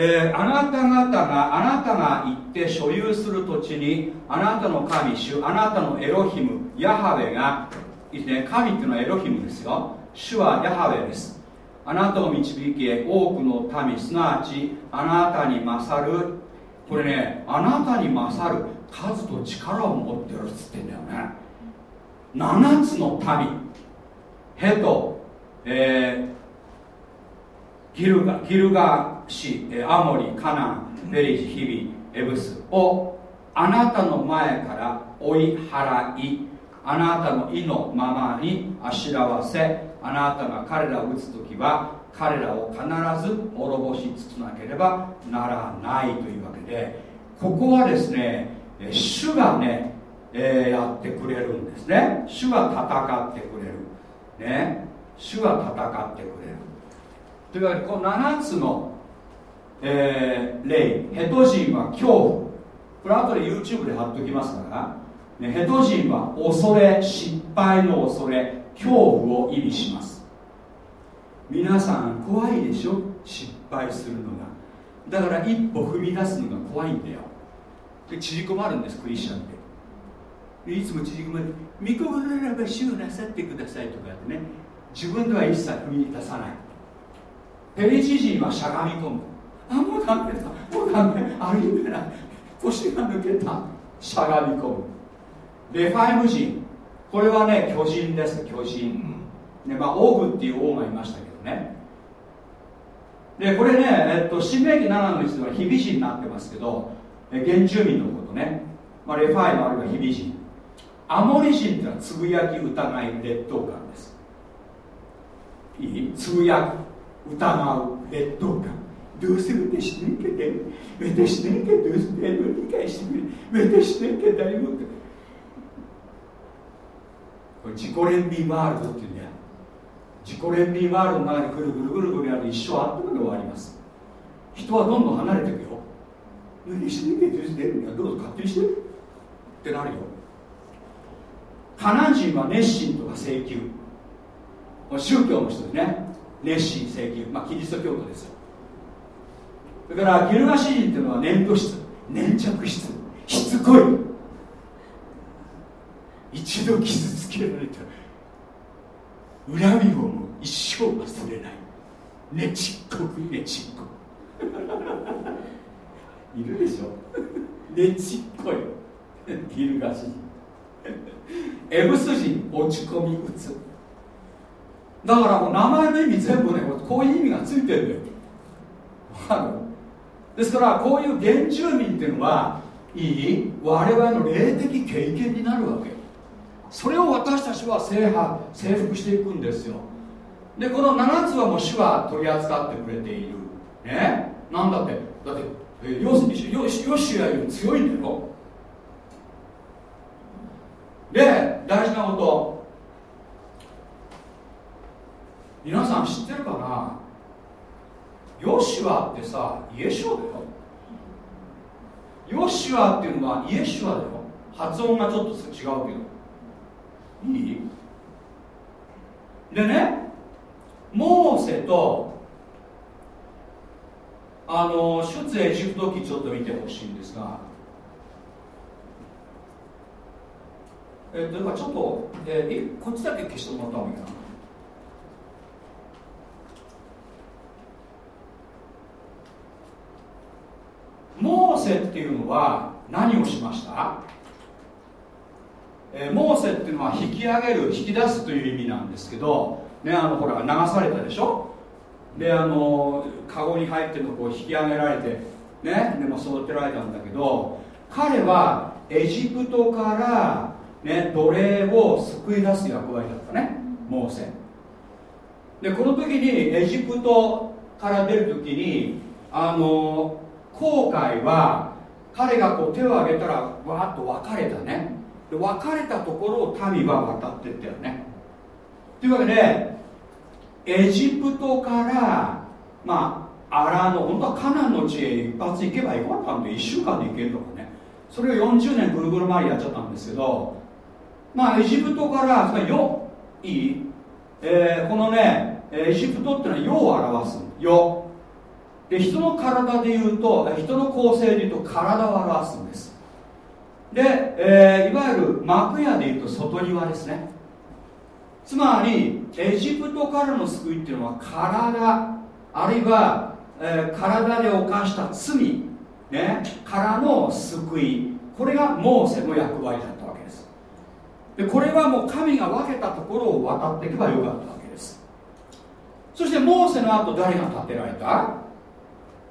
えー、あなた方があなたが行って所有する土地にあなたの神主あなたのエロヒムヤハウェがいね、神っていうのはエロヒムですよ。主はヤハウェです。あなたを導き多くの民すなわちあなたに勝るこれねあなたに勝る数と力を持ってるっつってんだよね。7つの民。ヘト、えー、ギルガギルガシアモリカナンベリジヒビエブスをあなたの前から追い払いあなたの意のままにあしらわせあなたが彼らを打つ時は彼らを必ず滅ぼしつつなければならないというわけでここはですね主がね、えー、やってくれるんですね。主が戦ってくれる。ね。主が戦ってくれる。というわけでこの7つの、えー、例ヘト人は恐怖。これ後で YouTube で貼っておきますから、ね、ヘト人は恐れ失敗の恐れ恐怖を意味します。皆さん怖いでしょ？失敗するのが。だから一歩踏み出すのが怖いんだよ。で縮こまるんですクリスチャンって。いつも縮こまる「見心ならば主なさってください」とかってね。自分では一切踏み出さない。ペリシ人はしゃがみ込む。あもうダメだ。もうダメ。ありえない。腰が抜けた。しゃがみ込む。レファイム人これはね巨人です巨人、ねまあ、オーグっていう王がいましたけどね。でこれね、えっと、新明記7の1では日々人になってますけど原住民のことね、まあ、レファイムあるいは日々人。アモリ人っていうのはつぶやき疑い劣等感です。いい？つぶやく疑う劣等感。どうせ私なんかで私なんかどうせ誰も理解してくれ私なんか誰もって。これ自己憐憫ワールドっていうんだよ自己憐憫ワールドの中にぐるぐるぐるぐるやる一生あっという間に終わります。人はどんどん離れていくよ。何してんけどうせるどうぞ勝手にしてってなるよ。カナン人は熱心とか請求宗教の人でね。熱心請求まあキリスト教徒ですよ。それからギルガシ人っていうのは粘土質。粘着質。しつこい。一度傷つけられた恨みをも一生忘れない。ねちっこくねちっこ (laughs) いるでしょ？ねちっこい。ギルガシ人。エブス人落ち込み打つだからもう名前の意味全部ねこういう意味がついてるんだよ。かる？ですからこういう原住民っていうのはいい？我々の霊的経験になるわけそれを私たちは制覇征服していくんですよ。でこの7つはもう主は取り扱ってくれている。ね？なんだって？だってヨヨシヨアより強いんだよ。で大事なこと。皆さん知ってるかな？ヨシュアってさイエシュアだよ。ヨシュアっていうのはイエシュアだよ。発音がちょっと違うけど。いい？でねモーセとあの出エジプト記ちょっと見てほしいんですがえっとちょっと、えー、こっちだけ消してもらった方がいいかな。モーセっていうのは何をしました、えー、モーセっていうのは引き上げる引き出すという意味なんですけどねあのほら流されたでしょ？であのカゴに入ってるのをこう引き上げられてねでも育てられたんだけど彼はエジプトからね奴隷を救い出す役割だったねモーセ。でこの時にエジプトから出る時にあの後悔は彼がこう手を挙げたらわっと分かれたね。で分かれたところを民は渡っていったよね。というわけでエジプトからまあアラの本当はカナンの地へ一発行けばよかったんで1週間で行けるとかね。それを40年ぐるぐる回りやっちゃったんですけどまあエジプトからつまりよいい、えー、このねエジプトっていうのは世を表す世。で人の体でいうと人の構成でいうと体を表すんです。で、えー、いわゆる幕屋でいうと外庭ですね。つまりエジプトからの救いっていうのは体あるいは、えー、体で犯した罪、ね、からの救い。これがモーセの役割だったわけです。でこれはもう神が分けたところを渡っていけばよかったわけです。そしてモーセの後誰が建てられた？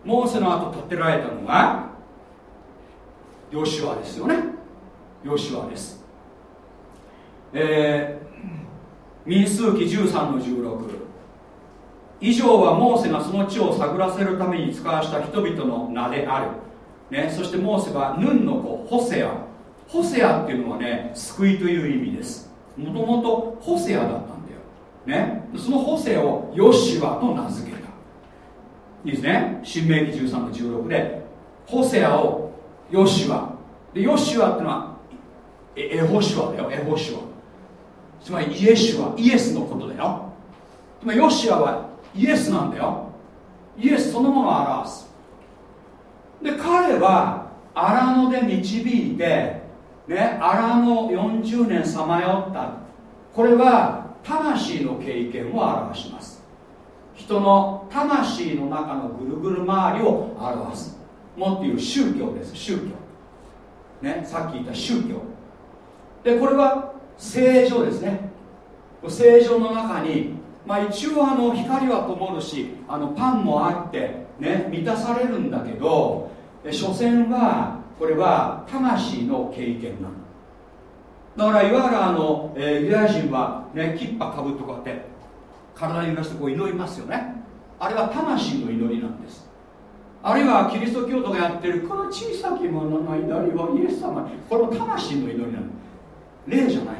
モーセの後建てられたのがヨシュアですよね。ヨシュアです。えー、民数記13の16以上はモーセがその地を探らせるために使わした人々の名である、ね、そしてモーセはヌンの子ホセア。ホセアっていうのはね救いという意味です。もともとホセアだったんだよ、ね、そのホセアをヨシュアと名付けた。いいですね。新明記13の16でホセアをヨシュア。でヨシュアってのはエホシュアだよエホシュア。つまりイエシュアイエスのことだよ。つまりヨシュアはイエスなんだよ。イエスそのものを表す。で彼は荒野で導いてね荒野40年さまよった。これは魂の経験を表します。人の魂の中のぐるぐる回りを表す。もっていう宗教です。宗教。ね、さっき言った宗教。でこれは正常ですね。正常の中に、まあ、一応あの光は灯るしあのパンもあって、ね、満たされるんだけど所詮はこれは魂の経験なの。だからいわゆるあの、えー、ユダヤ人は、ね、キッパかぶってこうやって体に揺らしてこう祈りますよね。あれは魂の祈りなんです。あるいはキリスト教徒がやってるこの小さきものの祈りはイエス様これも魂の祈りなの。霊じゃない。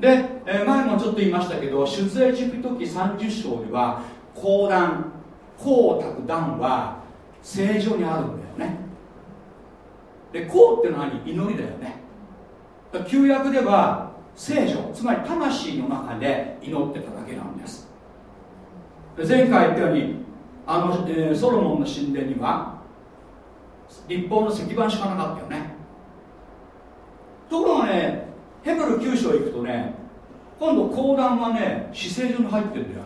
で、え、前もちょっと言いましたけど出エジプト記30章では講談光沢談は正常にあるんだよね。でこうって何？祈りだよね。旧約では聖女つまり魂の中で祈ってただけなんです。前回言ったようにあの、えー、ソロモンの神殿には立法の石板しかなかったよね。ところがねヘブル9章行くとね今度講談はね姿勢上に入ってるんだよ。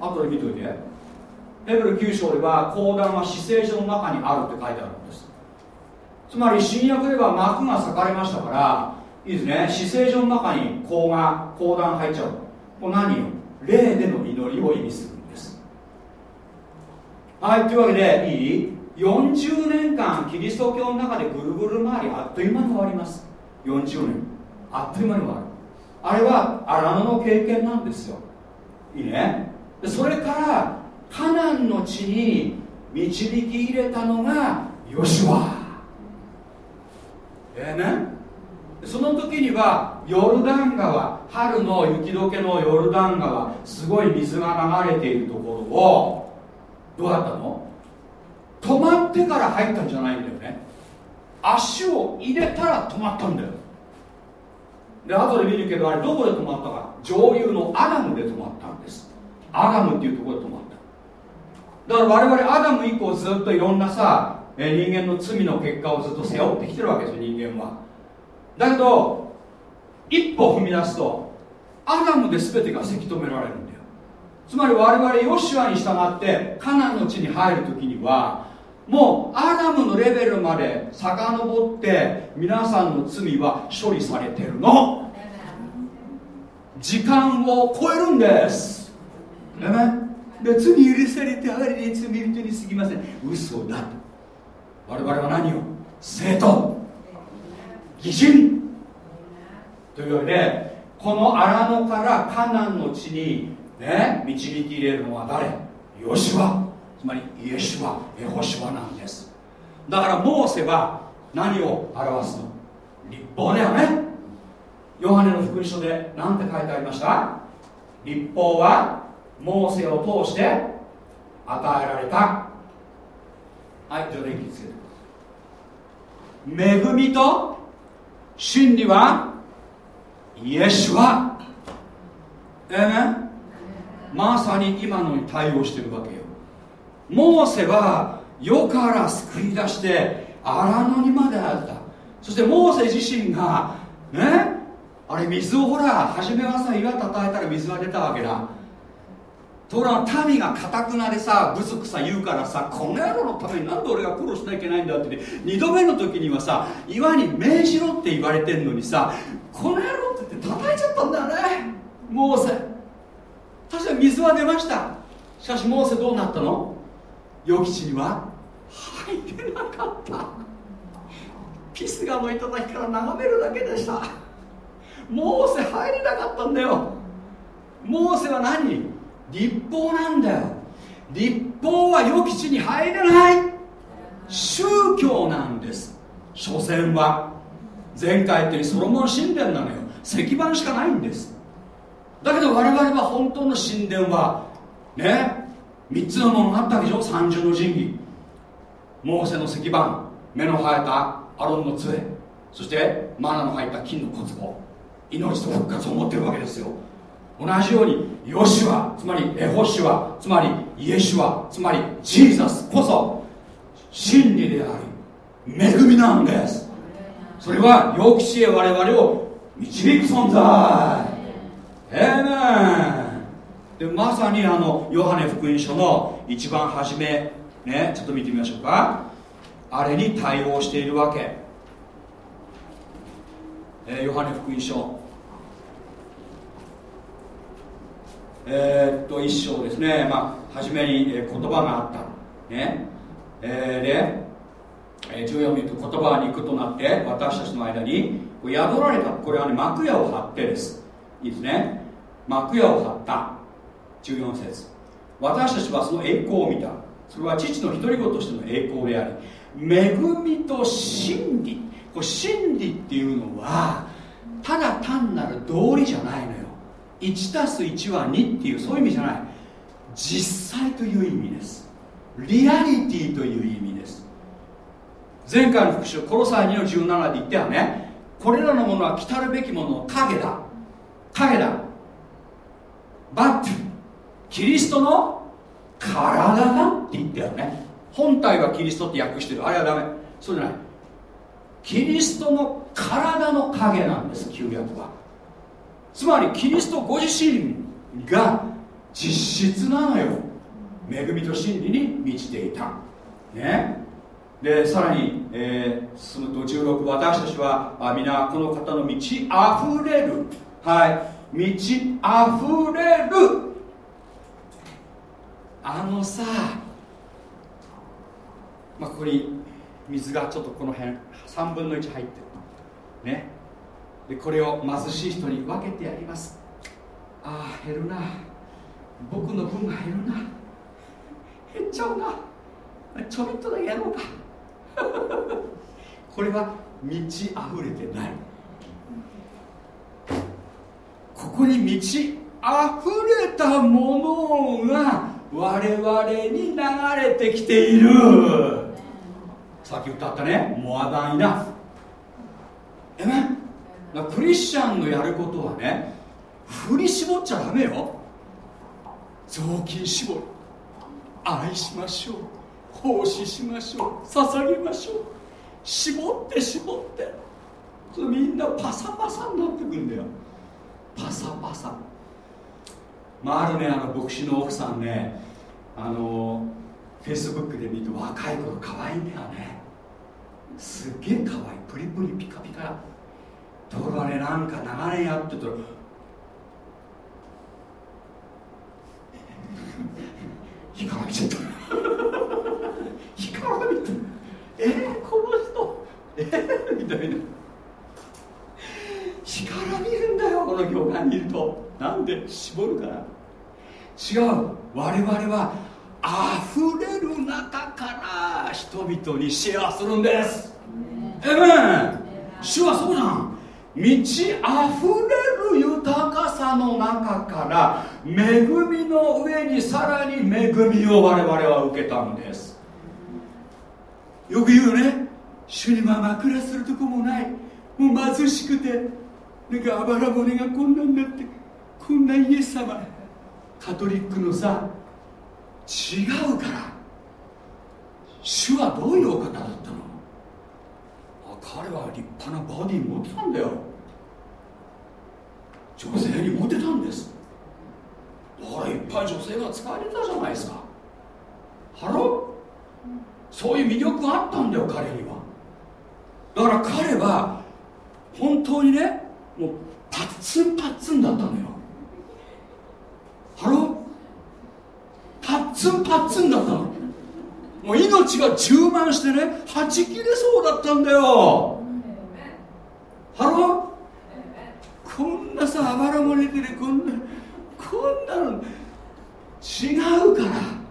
後で見といて。ヘブル9章では講談は姿勢上の中にあるって書いてあるんです。つまり新約では幕が裂かれましたからいいですね。姿勢上の中に講が講談入っちゃう。これ何よ？霊での祈りを意味する。はいというわけでいい？40年間キリスト教の中でぐるぐる回りあっという間に終わります。40年。あっという間に終わる。あれは荒野の経験なんですよ。いいね？それからカナンの地に導き入れたのがヨシュア。ええね？その時にはヨルダン川春の雪解けのヨルダン川すごい水が流れているところをどうだったの？止まってから入ったんじゃないんだよね。足を入れたら止まったんだよ。で後で見るけどあれどこで止まったか？上流のアダムで止まったんです。アダムっていうところで止まった。だから我々アダム以降ずっといろんなさ人間の罪の結果をずっと背負ってきてるわけですよ人間は。だけど一歩踏み出すとアダムで全てがせき止められる。んつまり我々ヨシュアに従ってカナンの地に入る時にはもうアダムのレベルまで遡って皆さんの罪は処理されてるの。時間を超えるんです。で罪許されてあれで罪人にすぎません。嘘だ我々は何を？生徒義人。というわけでこの荒野からカナンの地にね導き入れるのは誰？ヨシュつまりイエシュアエホシュアなんです。だからモーセは何を表すの？立法だよね。ヨハネの福音書で何て書いてありました？立法はモーセを通して与えられた。はいじゃあ電気つけて。ください恵みと真理はイエシュア。ええねまさに今のに対応してるわけよ。モーセは世から救い出して荒野にまであった。そしてモーセ自身がねあれ水をほら初めはさ岩叩いたら水が出たわけだ。ところが民がかたくなでさブスクさ言うからさこの野郎のためになんで俺が苦労しなきゃいけないんだって2度目の時にはさ岩に命じろって言われてんのにさこの野郎って言って叩いちゃったんだよねモーセ。確かに水は出ました。しかしモーセどうなったの？与吉には入ってなかった。ピスがの頂から眺めるだけでした。モーセ入れなかったんだよ。モーセは何？立法なんだよ。立法は予期地に入れない。宗教なんです。所詮は。前回言ったようにソロモン神殿なのよ。石板しかないんです。だけど我々は本当の神殿はね3つのものがあったわけでしょ？三重の神器。モーセの石板目の生えたアロンの杖そしてマナの入った金の小壺命と復活を持ってるわけですよ。同じようにヨシュアつまりエホシュアつまりイエシュアつまりジーザスこそ真理であり恵みなんです。それは陽気地へ我々を導く存在。ええねでまさにあのヨハネ福音書の一番初めねちょっと見てみましょうか。あれに対応しているわけ。えー、ヨハネ福音書。えー、っと一章ですね。まあ初めに、え言葉があった。ね。えー、で、えー、14見ると言葉が肉となって私たちの間に宿られた。これはね幕屋を張ってです。いいですね。幕屋を張った。14節。私たちはその栄光を見た。それは父の独り子としての栄光であり恵みと真理。これ真理っていうのはただ単なる道理じゃないのよ。1たす1は2っていうそういう意味じゃない。実際という意味です。リアリティという意味です。前回の復習コロサイ2の17で言ったよね。これらのものは来たるべきものの影だ。影だ。バットキリストの体だって言ったよね。本体はキリストって訳してる。あれはダメ。そうじゃない。キリストの体の影なんです旧約は。つまりキリストご自身が実質なのよ。恵みと真理に満ちていた。ね。でさらに、えー、進むと16私たちは皆この方の満ち溢れる。はい。満ち溢れる。あのさまあここに水がちょっとこの辺3分の1入ってる。ね。でこれを貧しい人に分けてやります。ああ減るな。僕の分が減るな。減っちゃうな。ちょびっとだけやろうか。(laughs) これは満ち溢れてない。ここに満ち溢れたものが我々に流れてきている。さっき歌ったねモアダイナ。えめクリスチャンのやることはね振り絞っちゃダメよ。雑巾絞り愛しましょう。奉仕しましょう。捧げましょう。絞って絞って。みんなパサパサになってくんだよ。パサパサ。まああるねあの牧師の奥さんねあのフェイスブックで見ると若い頃可愛いんだよね。すっげえ可愛い。プリプリピカピカ。ところがねなんか長年やってたら。干からびちゃった干からびた。えー、この人。えー、みたいな。干からびるんだよこの業界にいると。なんで？絞るから。違う。我々は溢れる中から人々にシェアするんです。えめ、ん主はそうじゃん。満ち溢れる豊かさの中から恵みの上にさらに恵みを我々は受けたんです。よく言うね。主には枕するとこもない。もう貧しくてなんかあばら骨がこんなになってこんなイエス様カトリックのさ違うから主はどういうお方だったの？彼は立派なボディ持ってたんだよ。女性にモテたんです。だからいっぱい女性が使われたじゃないですか。ハロそういう魅力があったんだよ彼には。だから彼は本当にねもうパッツンパッツンだったのよ。ハロパッツンパッツンだったの。もう命が充満してねはち切れそうだったんだよ。ハロこんなさあばらもれてるこんなこんなの違うから。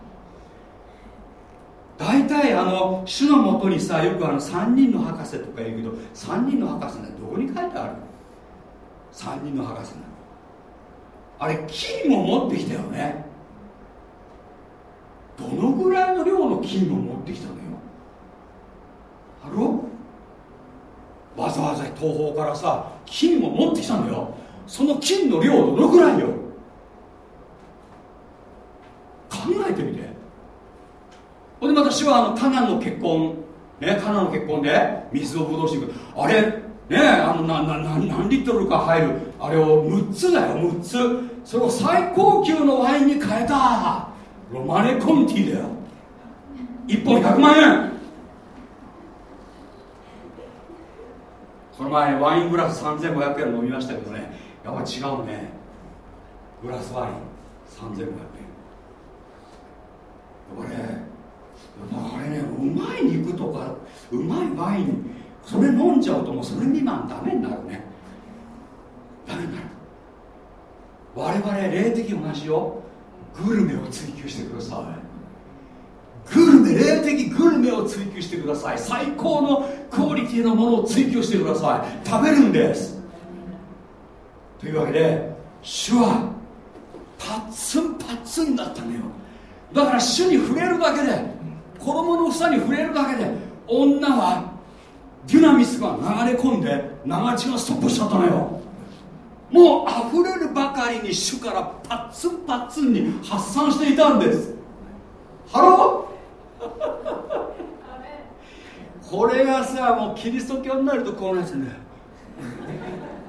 大体あの主のもとにさよくあの3人の博士とか言うけど3人の博士ねどこに書いてある3人の博士なあれ金も持ってきたよね。どのぐらいの量の金を持ってきたのよ。ハロわざわざ東方からさ金を持ってきたのよ。その金の量どのぐらいよ？考えてみて。ほんで私はあのカナンの結婚ねカナンの結婚で水を戻していく。あれねあのななな何リットルか入るあれを6つだよ6つ。それを最高級のワインに変えた。ロマネコンティだよ。1本100万円。この前ワイングラス3500円飲みましたけどね。やっぱ違うね。グラスワイン3500円。やっぱねあれねうまい肉とかうまいワインそれ飲んじゃうともうそれ未満ダメになるね。ダメになる。我々霊的同じよ。グルメを追求してください。グルメ霊的グルメを追求してください。最高のクオリティのものを追求してください。食べるんです。というわけで主はパッツンパッツンだったのよ。だから主に触れるだけで衣の房に触れるだけで女はデュナミスが流れ込んで長血がストップしちゃったのよ。もう溢れるばかりに主からパッツンパッツンに発散していたんです。ハロー？これがさもうキリスト教になるとこうなってんだよ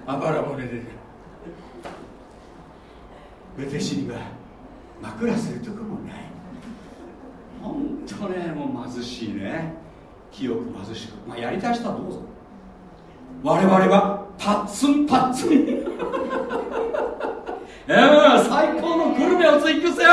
あばら骨でベテシニが。枕するとこもない。本当ねもう貧しいね清く貧しく、まあ、やりたい人はどうぞ。我々はパッツンパッツン、(laughs) 最高のグルメを追求せよ。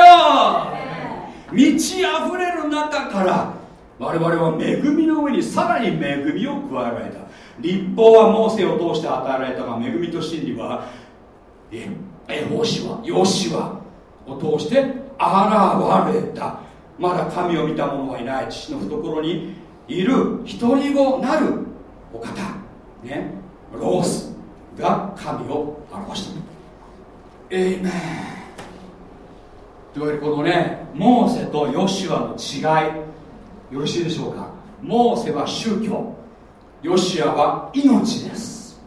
満ち溢れる中から我々は恵みの上にさらに恵みを加えられた。立法はモーセを通して与えられたが恵みと真理はえエホシはヨシワを通して現れた。まだ神を見た者はいない。父の懐にいる一人子なるお方。ね。ロースが神を表した。エイメン。というわけでこのねモーセとヨシュアの違い。よろしいでしょうか。モーセは宗教。ヨシュアは命です。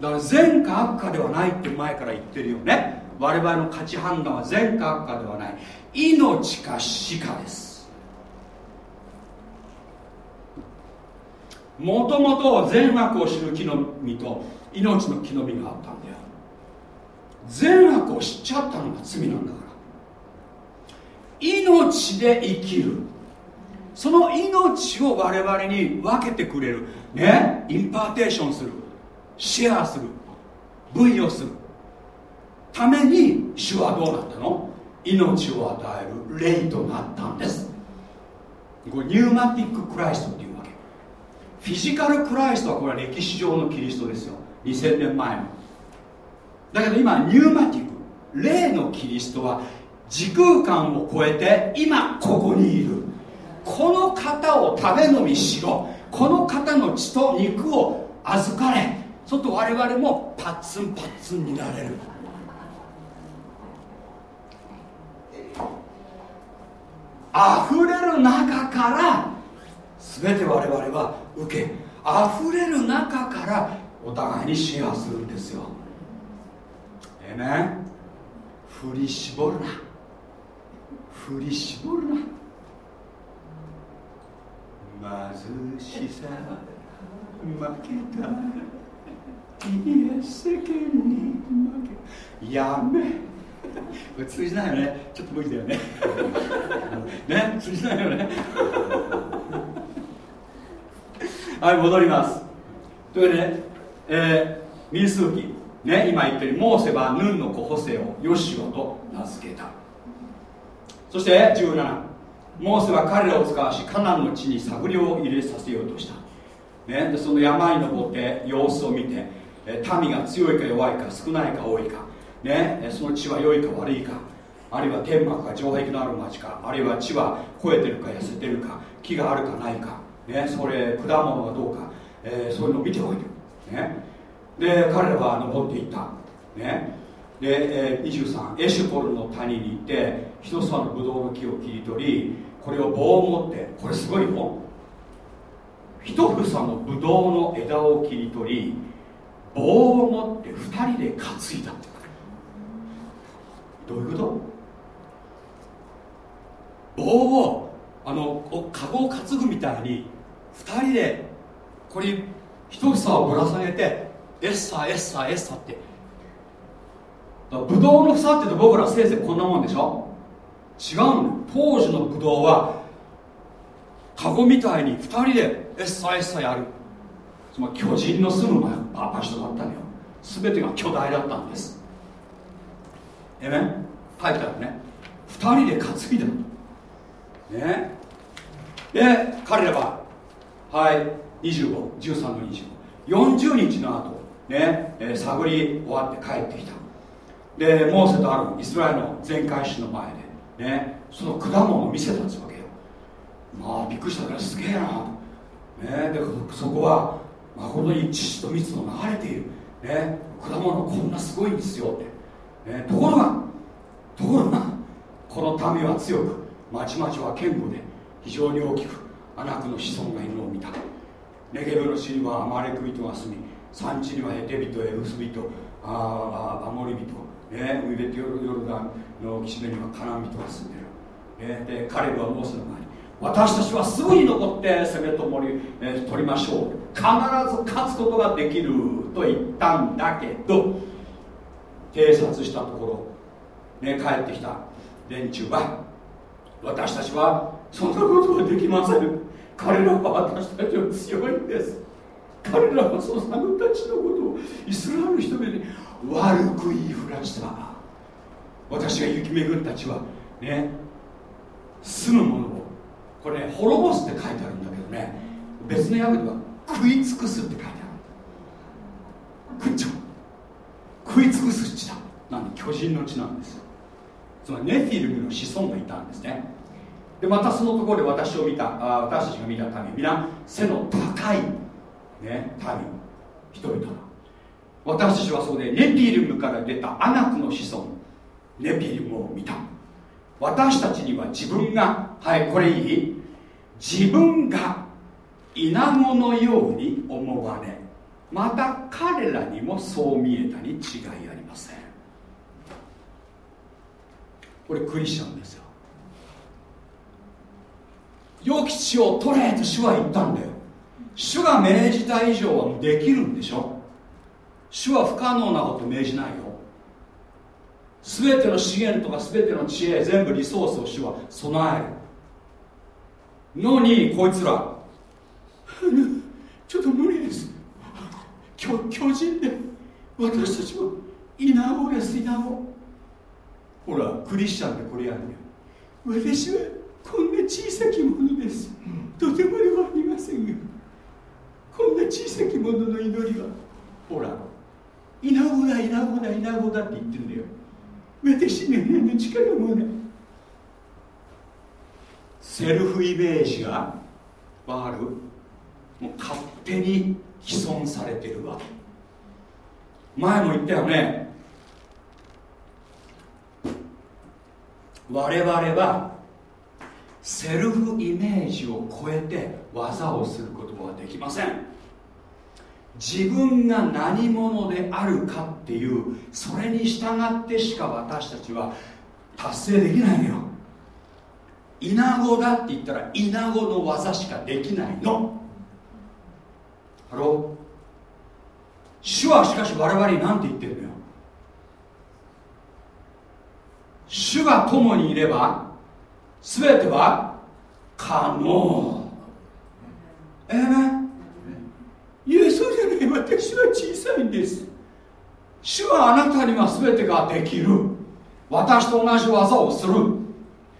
だから善か悪かではないって前から言ってるよね。我々の価値判断は善か悪かではない。命か死かです。もともと善悪を知る木の実と命の木の実があったんだよ。善悪を知っちゃったのが罪なんだから。命で生きる。その命を我々に分けてくれる。ね？ impartation する。シェアする。分与する。ために主はどうなったの？命を与える霊となったんです。これニューマティック・クライストっていうフィジカル・クライストはこれは歴史上のキリストですよ。2000年前の。だけど今ニューマティック。霊のキリストは時空間を超えて今ここにいる。この方を食べ飲みしろ。この方の血と肉を預かれ。そうすると我々もパッツンパッツンになれる。溢れる中から全て我々は受け溢れる中からお互いにシェアするんですよ。えめん振り絞るな。振り絞るな。貧しさ負けた。いや世間に負け。やめ。これ通じないよね。ちょっと無理だよね。ね通じないよね。はい戻ります。というわけで、えー、民数記。ね今言ったようにモーセはヌンの子補正をヨシュアと名付けた。そして17モーセは彼らを使わしカナンの地に探りを入れさせようとした、ね、でその山に登って様子を見て民が強いか弱いか少ないか多いか、ね、その地は良いか悪いか。あるいは天幕か城壁のある町か。あるいは地は肥えてるか痩せてるか。木があるかないか、ね、それ果物がどうか、えー、そういうのを見ておいて、ね、で彼らは登っていった、ね、で、えー、23エシュコルの谷に行って一つのブドウの木を切り取りこれを棒を持ってこれすごいよ一房のブドウの枝を切り取り棒を持って2人で担いだ。どういうこと？棒をあのカゴを担ぐみたいに2人でこれ一房をぶら下げてエッサエッサエッサって。ブドウの房って言うと僕らせいぜいこんなもんでしょ？違うの当時のブドウはカゴみたいに2人でエッサエッサやる。つまり巨人の住む場所だったのよ。全てが巨大だったんです。えめ書いてあるね。2人で担いだ。ね？で彼らははい。2513の2540日の後。ね、えー、探り終わって帰ってきた。でモーセとあるイスラエルの全会士の前で。ね。その果物を見せたんですわけよ。まあびっくりしたからすげえなね。でそこは誠に父と蜜の流れている。ね。果物こんなすごいんですよって、ね、ところがところがこの民は強くまちまちは堅固で非常に大きくアナクの子孫がいるのを見た。ネゲブの地にはアマレク人が住み産地にはエテ人エルス人ああアモリ人。ねウイベテヨルダンの岸辺にはカナン人が住んでる、ね、で彼はモーセの前に私たちはすぐに残って攻めともり、えー、取りましょう。必ず勝つことができると言ったんだけど偵察したところ、ね、帰ってきた連中は私たちはそんなことはできません。彼らは私たちは強いんです。彼らはそのサグたちのことをイスラエルの人々に悪く言いふらした。私が雪めぐるたちはね住むものをこれね滅ぼすって書いてあるんだけどね。別の訳では食い尽くすって書いてある。食っちゃう。食い尽くす地だ。なんで巨人の地なんです。つまりネフィルムの子孫がいたんですね。でまたそのところで私を見たあ私たちが見た民皆背の高い、ね、民人々私たちはそこでネピルムから出たアナクの子孫ネピルムを見た。私たちには自分がはいこれいい？自分がイナゴのように思われまた彼らにもそう見えたに違いありません。これクリスチャンですよ。良き地を取れと主は言ったんだよ。主が命じた以上はできるんでしょ。主は不可能なこと命じないよ。全ての資源とか全ての知恵全部リソースを主は備える。のにこいつら。ちょっと無理です。巨巨人で私たちはイナゴですイナゴほらクリスチャンってこれやるよ。私はこんな小さきものです、とてもではありませんよこんな小さきものの祈りは。ほら。イナゴだイナゴだイナゴだって言ってるんだよ。私には何の力もない。セルフイメージがわかる？もう勝手に既存されてるわ。前も言ったよね。我々はセルフイメージを超えて技をすることはできません。自分が何者であるかっていうそれに従ってしか私たちは達成できないのよ。イナゴだって言ったらイナゴの技しかできないの。ハロー。主はしかし我々に何て言ってるのよ。主が共にいれば全ては可能。ええね。いやそうじゃない私は小さいんです。主はあなたには全てができる。私と同じ技をする。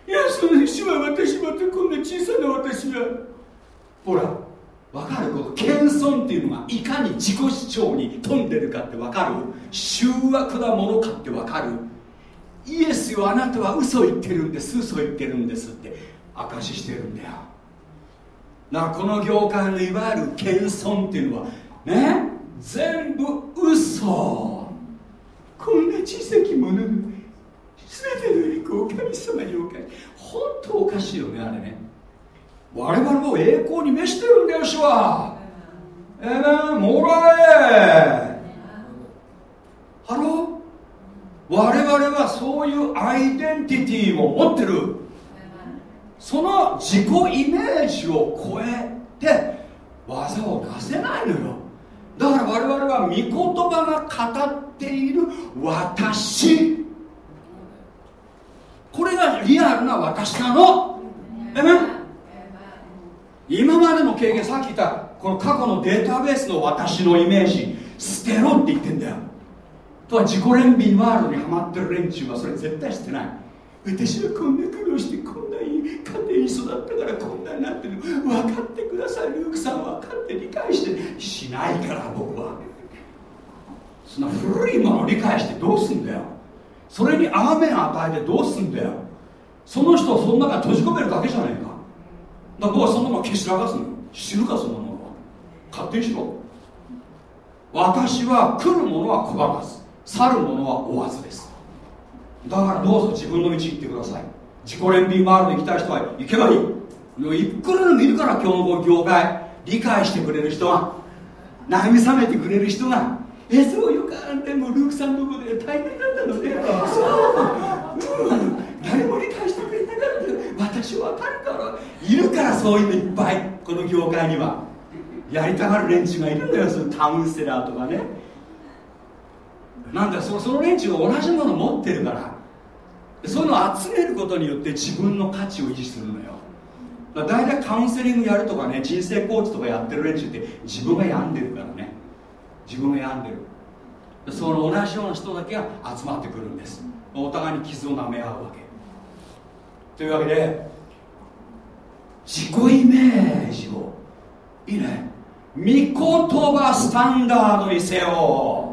いやその主は私またこんな小さな私はほら分かる？この謙遜っていうのがいかに自己主張に富んでるかって分かる？醜悪なものかって分かる？イエスよあなたは嘘言ってるんです。嘘言ってるんですって。証ししてるんだよ。だこの業界のいわゆる謙遜っていうのはね全部嘘。こんな小さきもの全ての栄光を神様におかえ本当おかしいよねあれね。我々を栄光に召してるんだよ主は。えー、もらえ。ハロー。我々はそういうアイデンティティを持ってる。その自己イメージを超えて技を出せないのよ。だから我々は御言葉が語っている私。これがリアルな私なの。今までの経験さっき言ったこの過去のデータベースの私のイメージ。捨てろって言ってんだよ。とは自己憐憫ワールドにハマってる連中はそれ絶対捨てない。私はこんな苦労してこんないい家庭に育ったからこんなになってる。分かってください。ルークさん分かって理解して。しないから僕は。そんな古いものを理解してどうすんだよ。それにアーメン与えてどうすんだよ。その人をその中に閉じ込めるだけじゃないか。だから僕はそんなもの消しらかすの。知るかそんなものは。勝手にしろ。私は来るものは拒まず去るものは追わずです。だからどうぞ自分の道行ってください。自己憐憫ワールド行きたい人は行けばいい。いくらでもいるから今日の業界理解してくれる人は慰めてくれる人がえそうよかでもうルークさんのとこで大変だったのでそう、うん、誰も理解してくれなかった。私は分かるから。いるからそういうのいっぱい。この業界には。やりたがる連中がいるんだよ。そのタウンセラーとかね。なんだそその連中が同じもの持ってるから。そういうのを集めることによって自分の価値を維持するのよ。だ大体カウンセリングやるとかね人生コーチとかやってる連中って自分が病んでるからね。自分が病んでる。その同じような人だけが集まってくるんです。お互いに傷を舐め合うわけ。というわけで自己イメージをいいね。御言葉スタンダードにせよ、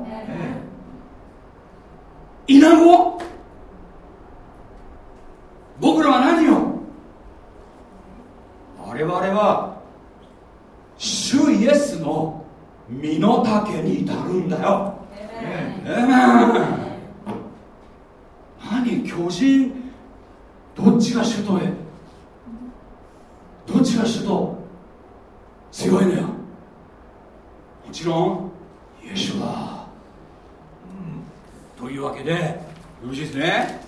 イナゴ僕らは何を？我々は主イエスの身の丈に至るんだよ。ええ何巨人？どっちが首都へ？どっちが首都強いのよ。もちろんイエシュは、うん、というわけで。よろしいですね。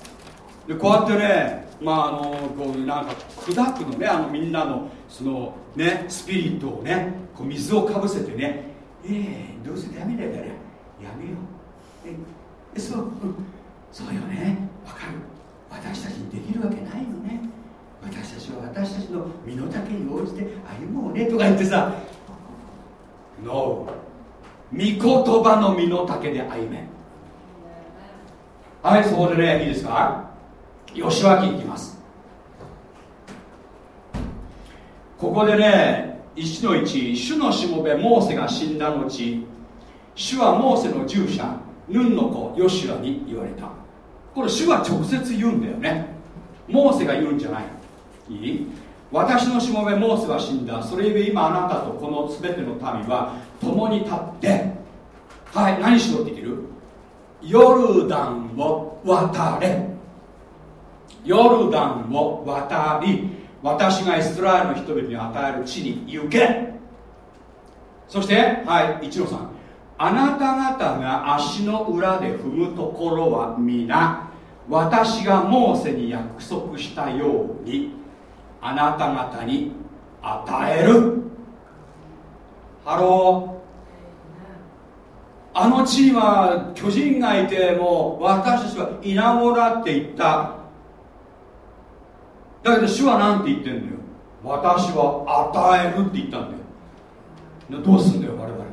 でこうやってねまああのこうなんか砕くのねあのみんなのそのねスピリットをねこう水をかぶせてねええどうせダメだからやめよう。えそう、そうよね。わかる。私たちにできるわけないよね。私たちは私たちの身の丈に応じて歩もうねとか言ってさ。No 御言葉の身の丈で歩め。はいそこでねいいですか？吉脇いきます。ここでね1の1主のしもべモーセが死んだ後主はモーセの従者ヌンの子ヨシュアに言われた。これ主は直接言うんだよね。モーセが言うんじゃない。いい？私のしもべモーセは死んだ。それゆえ今あなたとこの全ての民は共に立って。はい何しろって言ってる？ヨルダンを渡れ。ヨルダンを渡り私がイスラエルの人々に与える地に行け。そしてはい一郎さん。あなた方が足の裏で踏むところは皆私がモーセに約束したようにあなた方に与える。ハロー。あの地には巨人がいてもう私たちは稲子だって言った。だけど主は何て言ってんのよ。私は与えるって言ったんだよ。どうすんだよ我々は。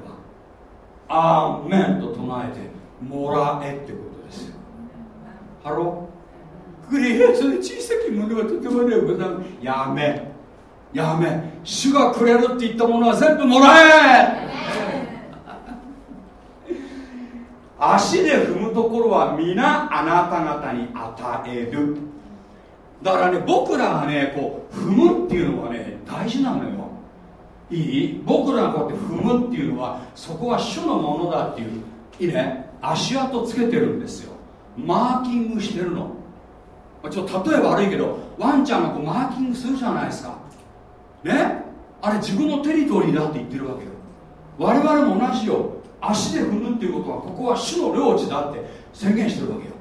アーメンと唱えてもらえってことですよ。ハロー。クリエそれ小さきものはとてもねござやめ。やめ。主がくれるって言ったものは全部もらえ。足で踏むところは皆あなた方に与える。だからね僕らがねこう踏むっていうのはね大事なのよ。いい？僕らがこうやって踏むっていうのはそこは主のものだっていういいね？足跡つけてるんですよ。マーキングしてるの。ちょっと例え悪いけどワンちゃんがこうマーキングするじゃないですか。ね？あれ自分のテリトリーだって言ってるわけよ。我々も同じよ。足で踏むっていうことはここは主の領地だって宣言してるわけよ。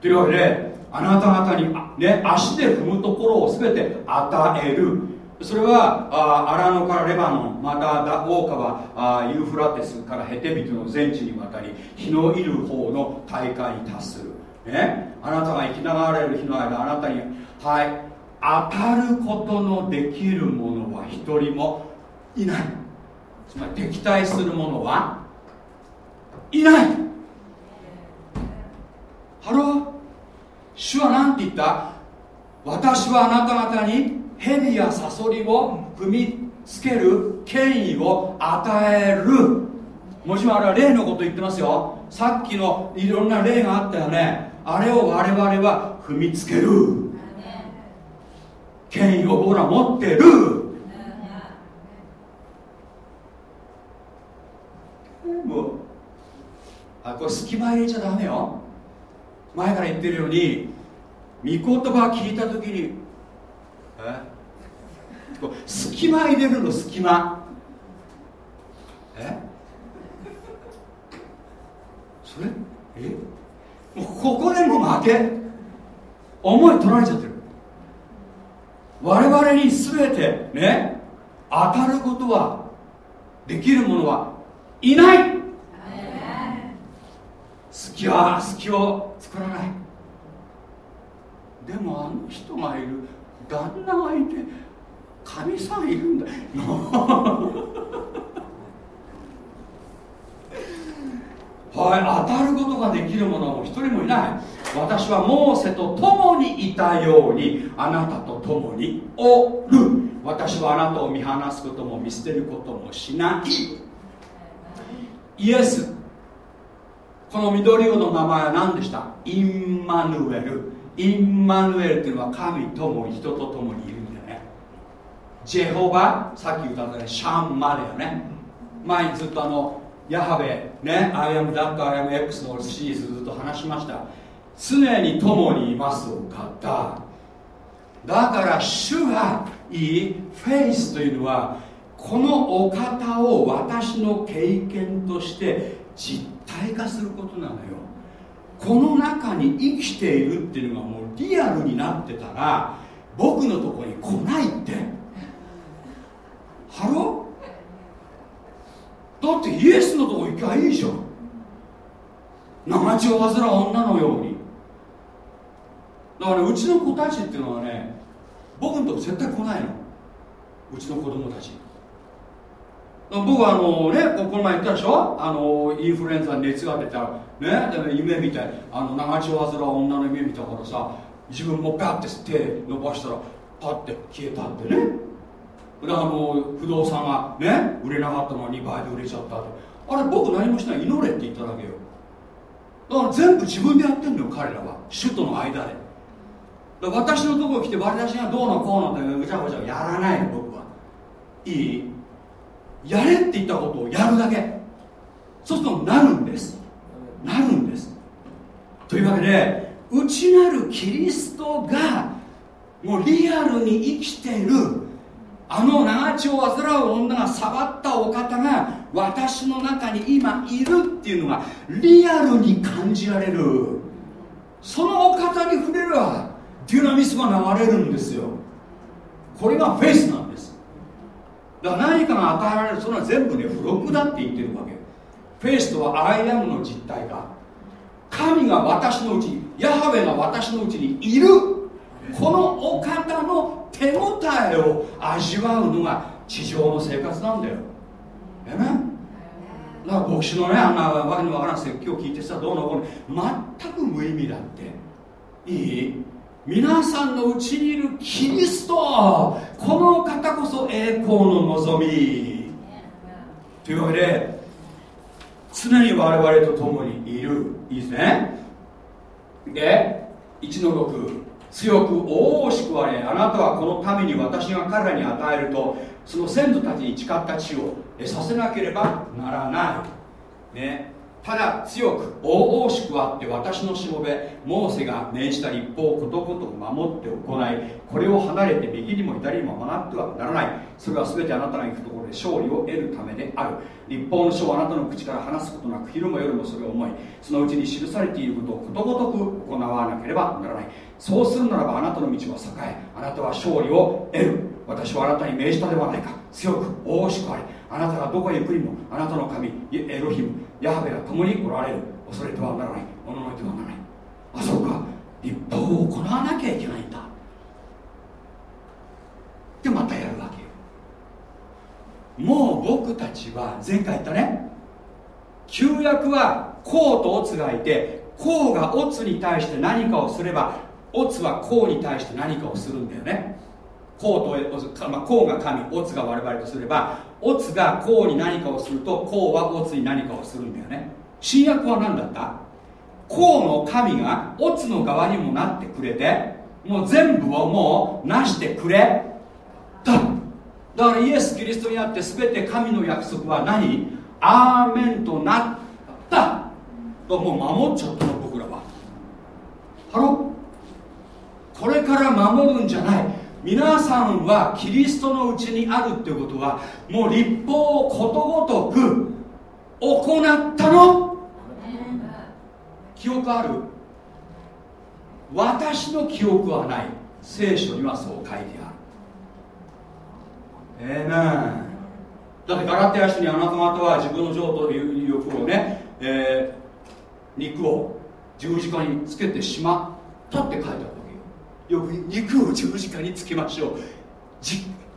というわけであなた方に、ね、足で踏むところを全て与える。それはあアラノからレバノンまた大川あユーフラテスからヘテビトの全地にわたり日のいる方の大会に達する、ね、あなたが生きながられる日の間あなたにはい当たることのできる者は一人もいない。つまり敵対する者はいない。ハロー。主は何て言った？私はあなた方に蛇やサソリを踏みつける権威を与える。もちろんあれは霊のこと言ってますよ。さっきのいろんな霊があったよね。あれを我々は踏みつける。権威を僕ら持ってるもうあこれ隙間入れちゃダメよ。前から言ってるように御言葉聞いた時にえ？隙間入れるの隙間。え？それ？え？もうここでも負け？思い取られちゃってる。我々に全てね？当たることはできる者はいない。隙は隙を作らない。でもあの人がいる旦那がいてかみさんいるんだ。(laughs) はい当たることができる者はも一人もいない。私はモーセと共にいたようにあなたと共におる。私はあなたを見放すことも見捨てることもしない。イエスこの緑色の名前は何でした？インマヌエル。インマヌエルっていうのは神とも人と共にいるんだよね。ジェホバさっき歌ったねシャンマだよね。前にずっとあのヤハウェねアイアムダットアイアム X のシリーズずっと話しました。常に共にいますお方。だから主がいいフェイスというのはこのお方を私の経験として実体化することなのよ。この中に生きているっていうのがもうリアルになってたら僕のとこに来ないって。ハロだってイエスのとこ行きゃいいじゃん。長血を患う女のように。だから、ね、うちの子たちっていうのはね僕のとこ絶対来ないの。うちの子供たち僕はあのねこの前言ったでしょ？あのインフルエンザ熱が出たらね夢みたいあの長血を患う女の夢見たからさ自分もパッて手伸ばしたらパッて消えたってね。であの不動産がね売れなかったのが2倍で売れちゃったって。あれ僕何もしない。祈れって言っただけよ。だから全部自分でやってんのよ彼らは。首都の間で。私のところ来て割り出しがどうのこうのってぐちゃぐちゃやらない僕は。いい？やれって言ったことをやるだけ。そうするとなるんです。なるんです。というわけで内なるキリストがもうリアルに生きている。あの長血を患う女が触ったお方が私の中に今いるっていうのがリアルに感じられる。そのお方に触れればデュナミスが流れるんですよ。これがフェイスなんだから何かが与えられるそれは全部ね付録だって言ってるわけフェイスとは I am の実体が。神が私のうちにヤハウェが私のうちにいる。このお方の手応えを味わうのが地上の生活なんだよ。えねだから牧師のねあんなわけのわからん説教聞いてさどうのこうの。全く無意味だって。いい？皆さんのうちにいるキリストこの方こそ栄光の望み。というわけで常に我々と共にいるいいですね。で1の6強く大しくわれあなたはこの民に私が彼らに与えるとその先祖たちに誓った地をさせなければならない。ね。ただ強く大々しくあって私のしもべモーセが命じた立法をことごとく守って行いこれを離れて右にも左にも学ってはならない。それは全てあなたが行くところで勝利を得るためである。立法の書をあなたの口から話すことなく昼も夜もそれを思いそのうちに記されていることをことごとく行わなければならない。そうするならばあなたの道は栄えあなたは勝利を得る。私はあなたに命じたではないか。強く大々しくあれ。あなたがどこへ行くにもあなたの神エロヒムヤハベが共におられる。恐れてはならない。おののいてはならない。あそうか。立法を行わなきゃいけないんだ。でまたやるわけよ。もう僕たちは前回言ったね。旧約は公とオツがいて公がオツに対して何かをすればオツは公に対して何かをするんだよね。公と、まあ、公が神オツが我々とすればオツが公に何かをすると公はオツに何かをするんだよね。新約は何だった？公の神がオツの側にもなってくれてもう全部をもうなしてくれ。ただからイエス・キリストにあって全て神の約束は何？アーメンとなった。ともう守っちゃったの僕らは。ハロこれから守るんじゃない。皆さんはキリストのうちにあるっていうことはもう立法をことごとく行ったの？記憶ある？私の記憶はない。聖書にはそう書いてある。ええなだってガラテヤ書にあなた方は自分の情という欲をね、えー、肉を十字架につけてしまったって書いてあるよく肉を十字架につけましょう。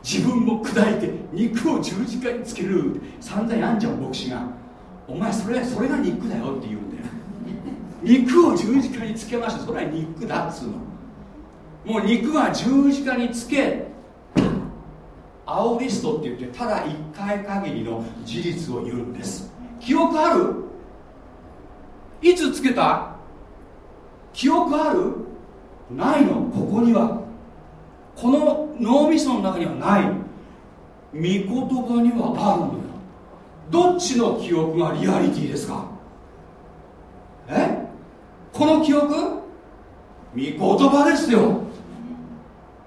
自分も砕いて肉を十字架につける。散々やんじゃん牧師が。お前それそれが肉だよって言うんだよ。肉を十字架につけましたそれは肉だっつうの。もう肉は十字架につけアオリストって言ってただ一回限りの事実を言うんです。記憶ある？いつつけた？記憶ある？ないのここには。この脳みその中にはない。御言葉にはあるのよ。どっちの記憶がリアリティですか？え？この記憶？御言葉ですよ。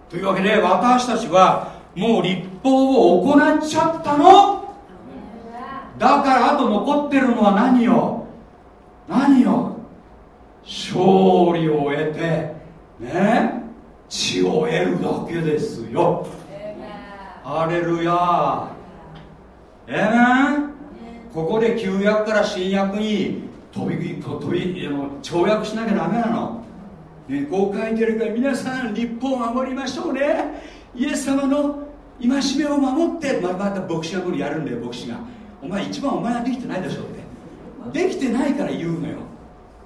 というわけで私たちはもう立法を行っちゃったの。だからあと残ってるのは何よ？何よ？勝利を得て。ね。血を得るだけですよ。ハレルヤえー、ここで旧約から新約に飛び飛び跳躍しなきゃダメなの、ね、こう書いてるから皆さん立法を守りましょうね。イエス様の戒めを守ってまた牧師がこれやるんだよ牧師が。お前一番お前はできてないでしょって。できてないから言うのよ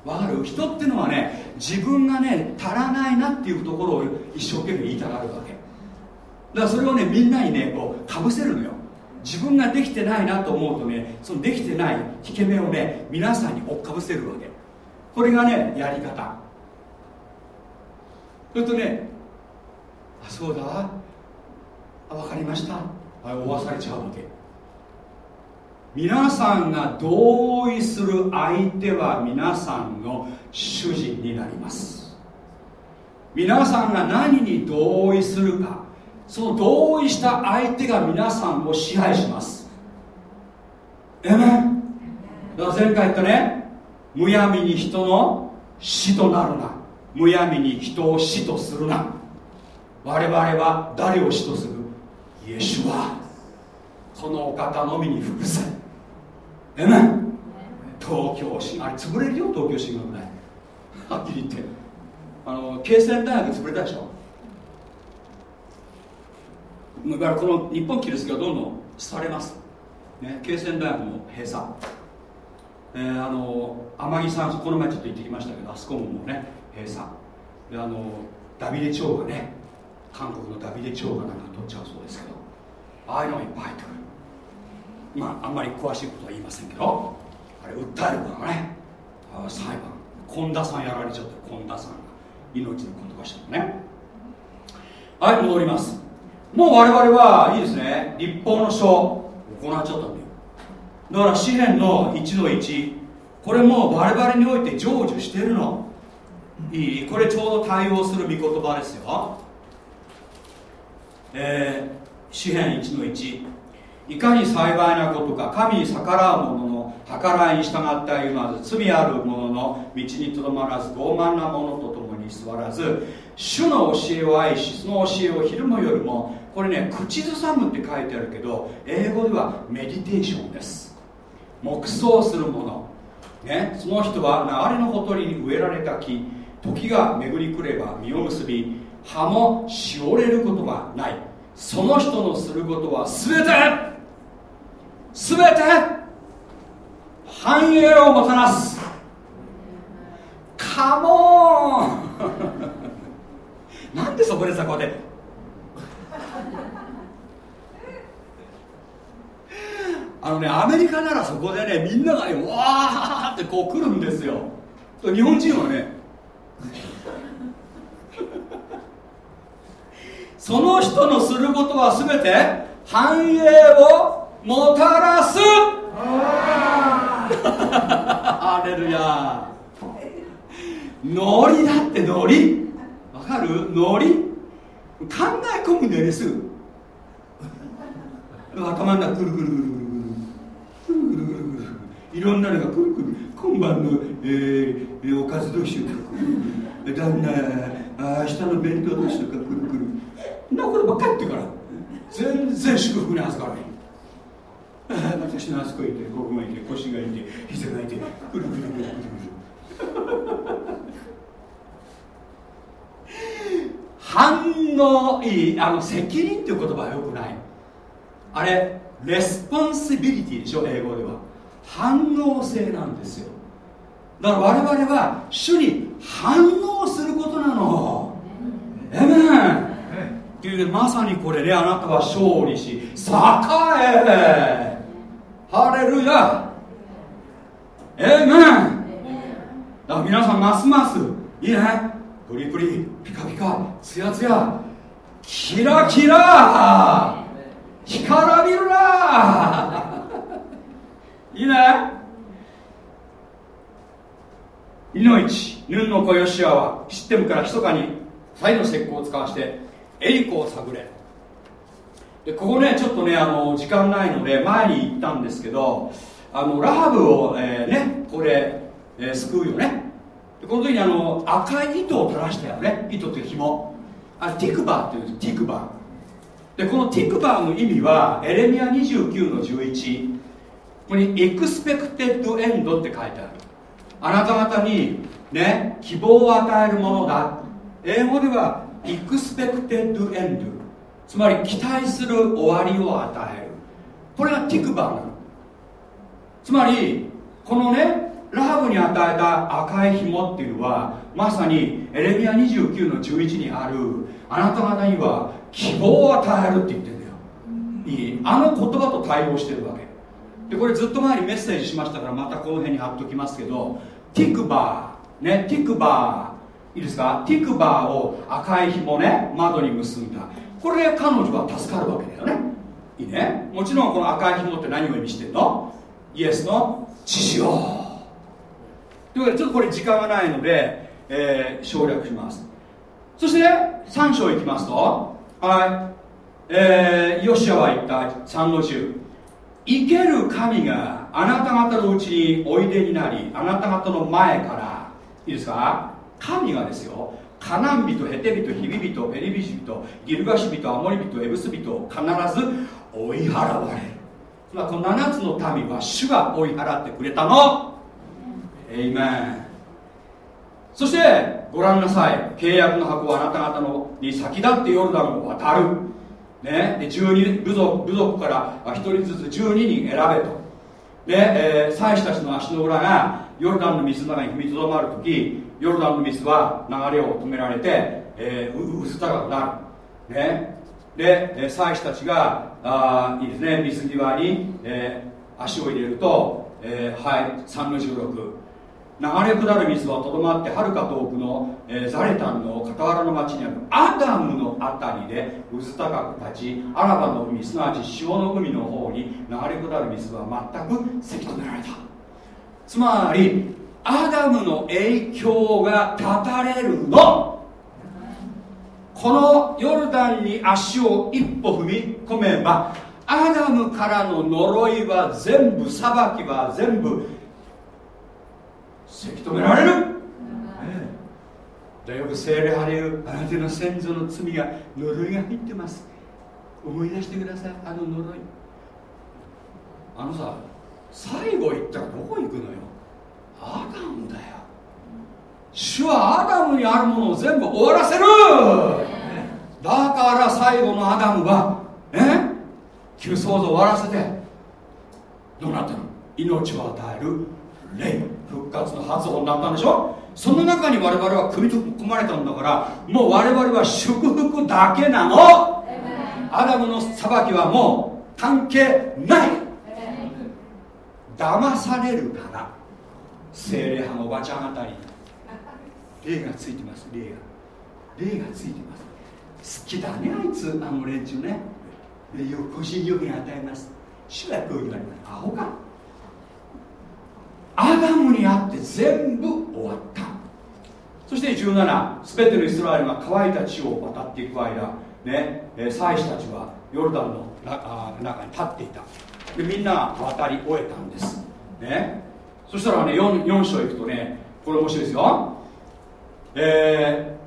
わかる？人ってのはね自分がね足らないなっていうところを一生懸命言いたがるわけ。だからそれをねみんなにねこうかぶせるのよ。自分ができてないなと思うとねそのできてない引け目をね皆さんに追っかぶせるわけ。これがねやり方。それとねあそうだ。あ分かりました。あ追わされちゃうわけ。皆さんが同意する相手は皆さんの主人になります。皆さんが何に同意するかその同意した相手が皆さんを支配します。えめだから前回言ったねむやみに人の死となるな。むやみに人を死とするな。我々は誰を死とする？イエシュは。このお方のみに服せ。えめ東京進あれ潰れるよ東京進学大はっきり言って。あの慶泉大学潰れたでしょ。だからこの日本キリストがどんどんされます、ね、慶泉大学も閉鎖、えー、あの天城さんこの前ちょっと行ってきましたけどあそこももうね閉鎖。であのダビデ朝がね韓国のダビデ朝がなんか取っちゃうそうですけどああいうのがいっぱい入ってくる。まああんまり詳しいことは言いませんけどあ。れ訴えるからね。あ裁判。本田さんやられちゃって本田さんが命のことばしたのね。はい戻ります。もう我々はいいですね。立法の書行っちゃったんだよ。だから詩篇の1の1これもう我々において成就してるの。いいこれちょうど対応する御言葉ですよ。えー、詩篇1の1いかに幸いなことか神に逆らう者の計らいに従って歩まず罪ある者の道にとどまらず傲慢な者と共に座らず主の教えを愛しその教えを昼も夜もこれね口ずさむって書いてあるけど英語ではメディテーションです黙想するもの、ね、その人は流れのほとりに植えられた木時が巡りくれば実を結び葉もしおれることはないその人のすることは全て全て繁栄をもたらす。カモンなんでそこでさこうやって。あのねアメリカならそこでねみんながねわーってこう来るんですよ。日本人はね。その人のすることは全て繁栄をもたらす。(laughs) ハレルヤノリだってノリ。わかる？ノリ。考え込むんだよねすぐ頭の中くるくるくるくるくるくるくるくるくる。いろんなのがくるくる。今晩の、えー、おかずどうしようか。旦那明日の弁当どうしようか。くるくる。なことばっかり言ってから。全然祝福に預からない私のあそこいてここがいて腰がいて膝がいてくるくるくるくるくる反応いいあの責任っていう言葉はよくないあれ responsibility でしょ英語では反応性なんですよだから我々は主に反応することなのアーメンっていうねまさにこれねあなたは勝利し栄えハレルヤえめんだから皆さんますますいいね。プリプリピカピカツヤツヤ。キラキラ。干からびるな。(laughs) いいね。いの一ヌンの子ヨシアはシステムから密かに2人の斥候を遣わしてエリコを探れでここねちょっとねあの時間ないので前に言ったんですけどあのラハブを、えー、ねこれ、えー、救うよね。でこの時にあの赤い糸を垂らしたよね。糸っていう紐。あתקווה っていうんです תקווה。でこの תקווהの意味はエレミア29の11ここに expected end って書いてある。あなた方にね希望を与えるものだ英語では expected end つまり期待する終わりを与える。これがティクバーなの。つまりこのねラハブに与えた赤い紐っていうのはまさにエレミア29の11にあるあなた方には希望を与えるって言ってるんだよ。いい？あの言葉と対応してるわけ。でこれずっと前にメッセージしましたからまたこの辺に貼っときますけどティクバー。ねティクバー。いいですか？ティクバーを赤い紐ね窓に結んだこれで彼女は助かるわけだよね。いいね。もちろんこの赤い紐って何を意味してるの？イエスの血潮というわけでちょっとこれ時間がないので、えー、省略します。そして3章いきますと。はい。えー、ヨシアは言った。3の10生ける神があなた方のうちにおいでになりあなた方の前から。いいですか？神がですよ。カナン人ヘテ人ヒビ人ペリビ人ギルガシ人アモリ人エブス人を必ず追い払われる。つまりこの7つの民は主が追い払ってくれたの。エイメン。そしてご覧なさい。契約の箱はあなた方のに先立ってヨルダンを渡る。ね、で12部族部族から1人ずつ12人選べと。で、えー、祭司たちの足の裏がヨルダンの水の中に踏みとどまるときヨルダンの水は流れを止められて、えー、渦高くなる、ね、で、えー、祭司たちがあいいですね。水際に、えー、足を入れると、えー、はい3の16流れ下る水はとどまってはるか遠くの、えー、ザレタンの傍らの町にあるアダムのあたりでうず高く立ちアラバの海すなわち潮の海の方に流れ下る水は全くせき止められた。つまりアダムの影響が断たれるの。このヨルダンに足を一歩踏み込めばアダムからの呪いは全部裁きは全部せき止められる、でよく聖霊派で言うあなたの先祖の罪が呪いが入ってます。思い出してくださいあの呪い。あのさ最後行ったらどこ行くのよ？アダムだよ。主はアダムにあるものを全部終わらせる。だから最後のアダムはね旧創造を終わらせてどうなったの？命を与える霊。復活の発音だったんでしょ？その中に我々は組み込まれたんだからもう我々は祝福だけなの。アダムの裁きはもう関係ない。騙されるから精霊派のおばちゃんあたり。霊がついてます霊が。霊がついてます。好きだねあいつあの連中ね。よくし予言与えます。主はこう言われます。アホか。アダムにあって全部終わった。そして17全てのイスラエルが乾いた地を渡っていく間ねえ祭司たちはヨルダンの中に立っていた。でみんな渡り終えたんです。ね。そしたらね 4, 4章いくとねこれ面白いですよ。え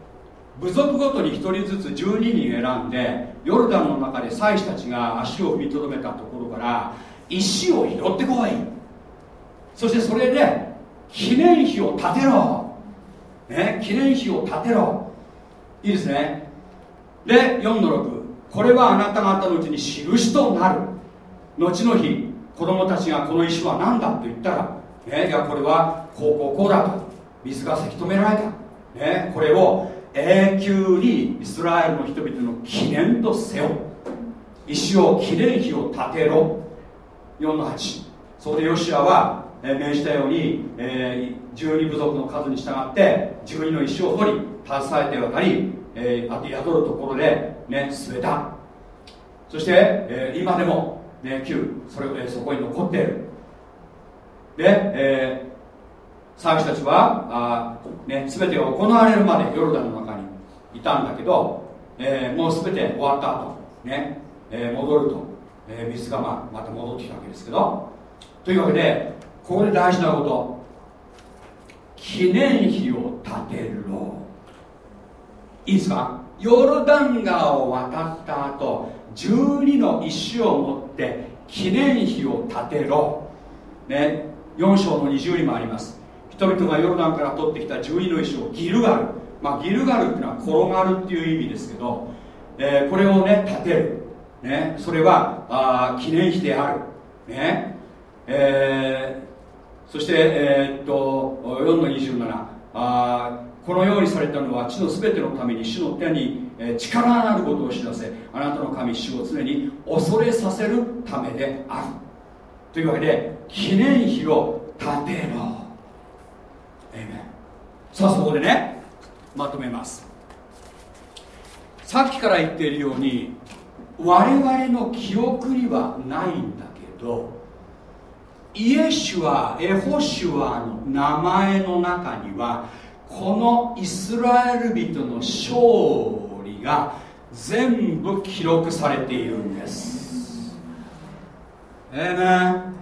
ー、部族ごとに1人ずつ12人選んでヨルダンの中で祭司たちが足を踏みとどめたところから石を拾ってこい。そしてそれで記念碑を建てろ、ね、記念碑を建てろ。いいですね。で4の6これはあなた方のうちに印となる。後の日子供たちがこの石は何だと言ったら、ね、いやこれはこうこうこうだと。水がせき止められた、ね、これを永久にイスラエルの人々の記念とせよ。石を記念碑を建てろ。4の8そこでヨシアは、え、命じたように、えー、12部族の数に従って12の石を掘り携えて渡り、えー、あと宿るところでね据えた。そして、えー、今でも、ね、9それ、えー、そこに残っている、えー、祭司たちはあ、ね、全てが行われるまでヨルダンの中にいたんだけど、えー、もう全て終わった後ね、えー、戻ると、えー、水がままた戻ってきたわけですけどというわけでここで大事なこと。記念碑を建てろ。いいですか？ヨルダン川を渡った後12の石を持って記念碑を建てろ、ね、4章の20にもあります。人々がヨルダンから取ってきた12の石をギルガル、まあ、ギルガルっていうのは転がるっていう意味ですけど、えー、これをね建てる、ね、それはあ記念碑である、ねえー、そして、えー、っと4の27あこのようにされたのは地の全てのために主の手に、力があることを知らせあなたの神主を常に恐れさせるためである。というわけで記念碑を建てろ。さあそこでねまとめます。さっきから言っているように我々の記憶にはないんだけどイエシュアエホシュアの名前の中にはこのイスラエル人の勝利が全部記録されているんです。ええね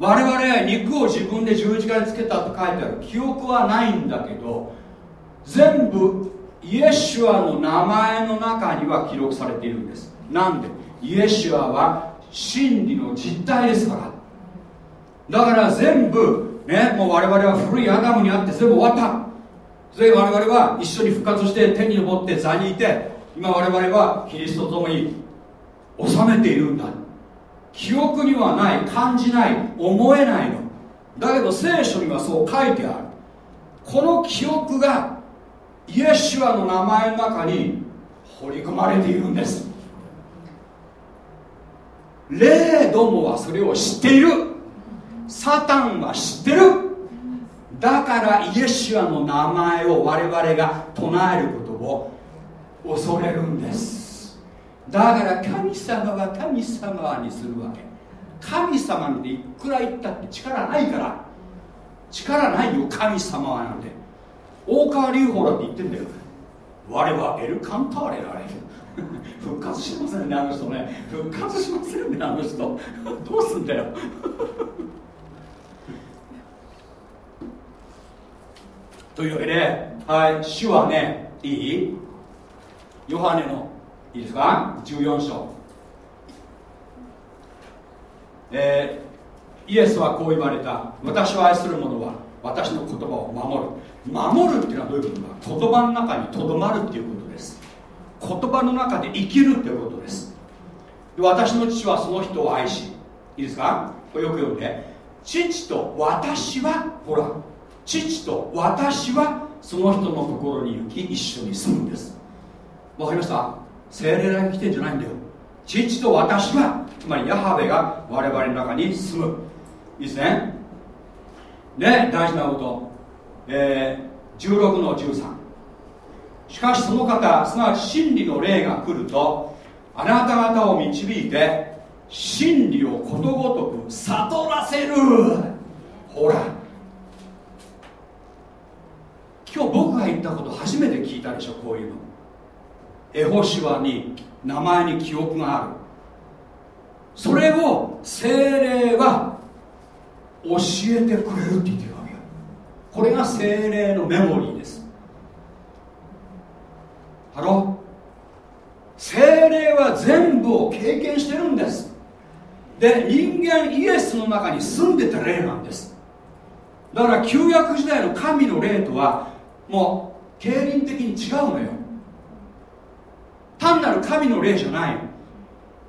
我々は肉を自分で十字架につけたと書いてある記憶はないんだけど全部イエシュアの名前の中には記録されているんです。なんで？イエシュアは真理の実体ですから。だから全部ね、もう我々は古いアダムにあって全部終わった。それ我々は一緒に復活して天に昇って座にいて今我々はキリストと共に収めているんだ。記憶にはない感じない思えないの。だけど聖書にはそう書いてある。この記憶がイエシュアの名前の中に彫り込まれているんです。霊どもはそれを知っている。サタンは知ってる。だからイエシュアの名前を我々が唱えることを恐れるんです。だから神様は神様にするわけ。神様なんていくら言ったって力ないから。力ないよ神様はなんて。大川隆法だって言ってんだよ。我はエルカンターレられる復活しませんねあの人ね。復活しませんねあの人。どうすんだよ。というわけで、はい、主はねいい？ヨハネのいいですか？14章。えー、イエスはこう言われた。私を愛する者は私の言葉を守る。守るっていうのはどういうことか？言葉の中にとどまるっていうことです。言葉の中で生きるっていうことです。私の父はその人を愛しいいですか？これよく読んで。父と私はほら父と私はその人のところに行き一緒に住むんです。わかりました？精霊だけ来てんじゃないんだよ。父と私はつまりヤハベが我々の中に住む。いいですね。で大事なこと、えー、16の13しかしその方すなわち真理の霊が来るとあなた方を導いて真理をことごとく悟らせる。ほら。今日僕が言ったこと初めて聞いたでしょこういうの。エホシワに名前に記憶がある。それを精霊は教えてくれるって言ってるわけよ。これが精霊のメモリーです。ハロ精霊は全部を経験してるんです。で人間イエスの中に住んでた霊なんです。だから旧約時代の神の霊とはもう経輪的に違うのよ。単なる神の霊じゃない。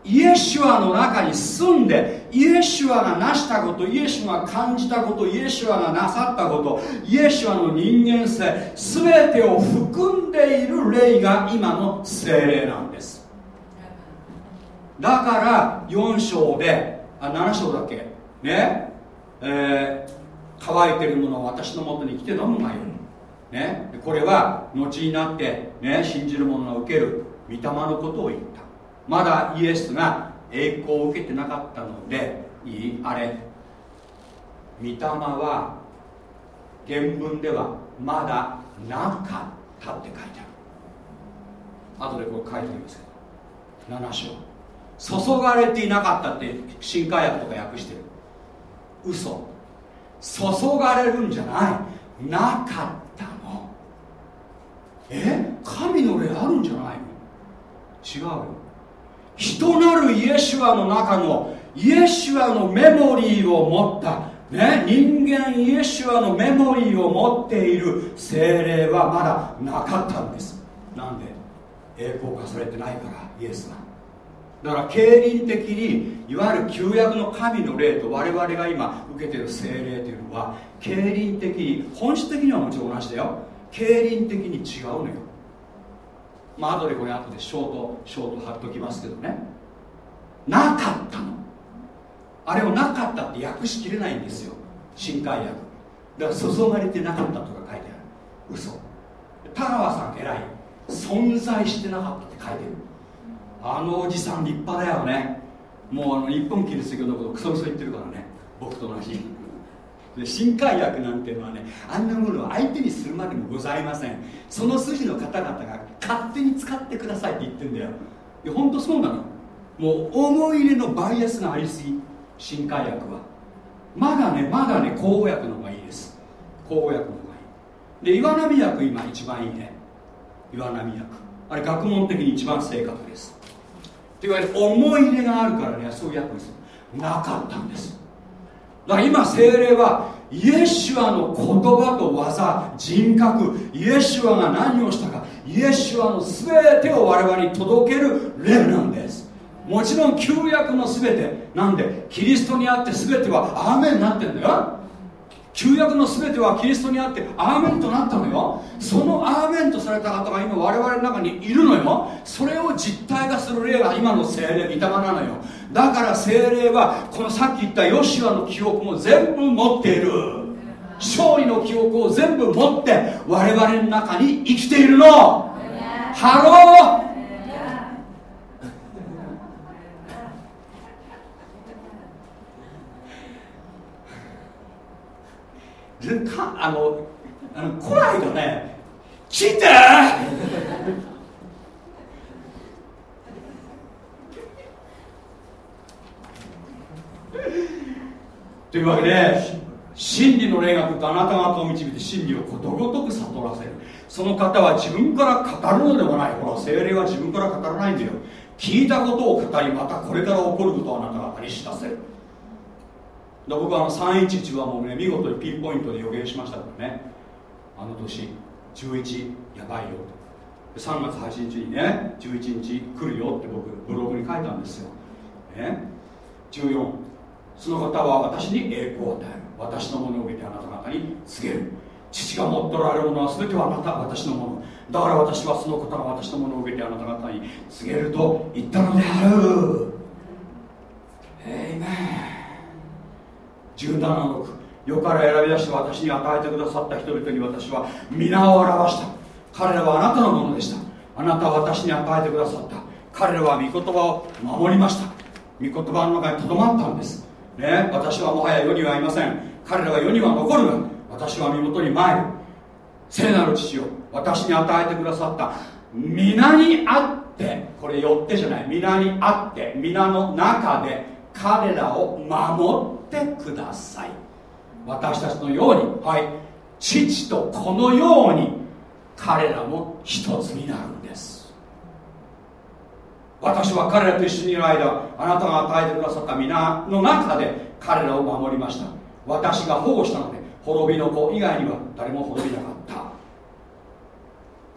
イエシュアの中に住んでイエシュアが成したことイエシュアが感じたことイエシュアがなさったことイエシュアの人間性全てを含んでいる霊が今の精霊なんです。だから4章であ7章だけ？ね？えー、乾いてるものを私のもとに来て飲むがよね、これは後になって、ね、信じる者が受ける。御霊のことを言った。まだイエスが栄光を受けてなかったのでいいあれ。御霊は原文ではまだなかったって書いてある。後でこれ書いてありますけど。7章。注がれていなかったって新海訳とか訳してる。嘘。注がれるんじゃない。なかったの。え？神の霊あるんじゃない？違うよ。人なるイエシュアの中のイエシュアのメモリーを持った、ね、人間イエシュアのメモリーを持っている精霊はまだなかったんです。なんで？栄光化されてないからイエスがだから経輪的にいわゆる旧約の神の霊と我々が今受けている精霊というのは経輪的に本質的にはもちろん同じだよ。経輪的に違うのよ。まあ後でこれ後でショートショート貼っときますけどね。なかったの。あれをなかったって訳しきれないんですよ。新海訳。だから注がれてなかったとか書いてある。嘘。田川さん偉い。存在してなかったって書いてる。あのおじさん立派だよね。もうあの日本キリスト教のことクソクソ言ってるからね。僕と同じ。で新海薬なんていうのはねあんなものを相手にするまでもございません。その筋の方々が勝手に使ってくださいって言ってんだよ。いや本当そうなの。もう思い入れのバイアスがありすぎ新海薬は。まだねまだね口語訳の方がいいです。口語訳の方がいい。で岩波薬今一番いいね。岩波薬。あれ学問的に一番正確です。というわけで思い入れがあるからねそういう訳です。なかったんです。だから今精霊はイエシュアの言葉と技人格イエシュアが何をしたかイエシュアの全てを我々に届ける霊なんです。もちろん旧約の全てなんで？キリストにあって全てはアーメンになってんだよ。旧約の全てはキリストにあってアーメンとなったのよ。そのアーメンとされた方が今我々の中にいるのよ。それを実体化する霊が今の精霊御霊なのよ。だから精霊はこのさっき言ったヨシュアの記憶も全部持っている。勝利の記憶を全部持って我々の中に生きているの。ハロー。かあのあの来ないとね来て。というわけで真理の霊学とあなた方を導いて真理をことごとく悟らせる。その方は自分から語るのではない。ほら精霊は自分から語らないんだよ。聞いたことを語りまたこれから起こることをあなた方に知らせる。だ僕はあの311はもうね見事にピンポイントで予言しましたからね。あの年11やばいよ。3月8日にね11日来るよって僕ブログに書いたんですよ、ね、14その方は私に栄光を与える。私のものを受けてあなた方に告げる。父が持っておられるものは全てはあなた私のもの。だから私はその方が私のものを受けてあなた方に告げると言ったのである。えいめ17の6世から選び出して私に与えてくださった人々に私は皆を表した。彼らはあなたのものでした。あなたは私に与えてくださった。彼らは御言葉を守りました。御言葉の中にとどまったんです。ね私はもはや世にはいません。彼らは世には残るが私は身元に参る。聖なる父よ私に与えてくださった。皆にあってこれよってじゃない。皆にあって皆の中で彼らを守ってください。私たちのようにはい父とこのように彼らも一つになるんです。私は彼らと一緒にいる間あなたが与えてくださった皆の中で彼らを守りました。私が保護したので滅びの子以外には誰も滅びなかった。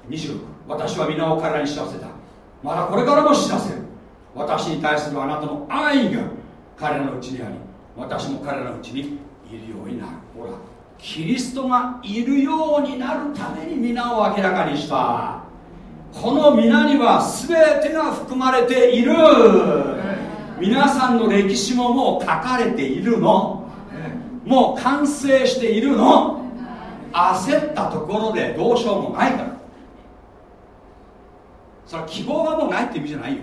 26私は皆を彼らに知らせた。まだこれからも知らせる。私に対するあなたの愛が彼らのうちにあり私も彼らのうちにいるようになる。ほらキリストがいるようになるために皆を明らかにした。この皆には全てが含まれている。皆さんの歴史ももう書かれているの。もう完成しているの。焦ったところでどうしようもないから。それは希望がもうないって意味じゃないよ。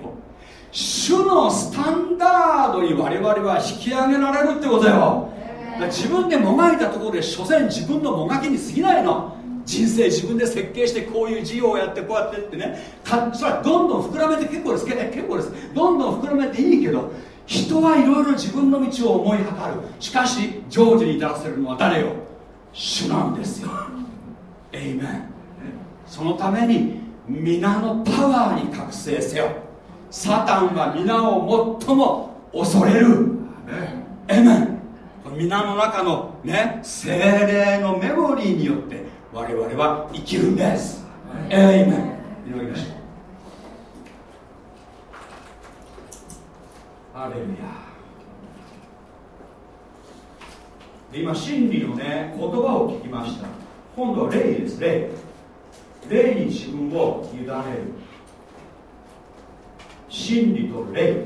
主のスタンダードに我々は引き上げられるってことだよ自分でもがいたところで所詮自分のもがきに過ぎないの。人生自分で設計してこういう事業をやってこうやってってね。それはどんどん膨らめて結構です。結構です。どんどん膨らめていいけど人はいろいろ自分の道を思いはかる。しかし成就に至らせるのは誰よ？主なんですよ。エイメンそのために皆のパワーに覚醒せよ。サタンは皆を最も恐れる。エイメン皆の中のね精霊のメモリーによって我々は生きるんです。エイメン祈りましょう。アレルヤ今真理のね言葉を聞きました。今度は霊です。霊。霊に自分を委ねる。真理と霊。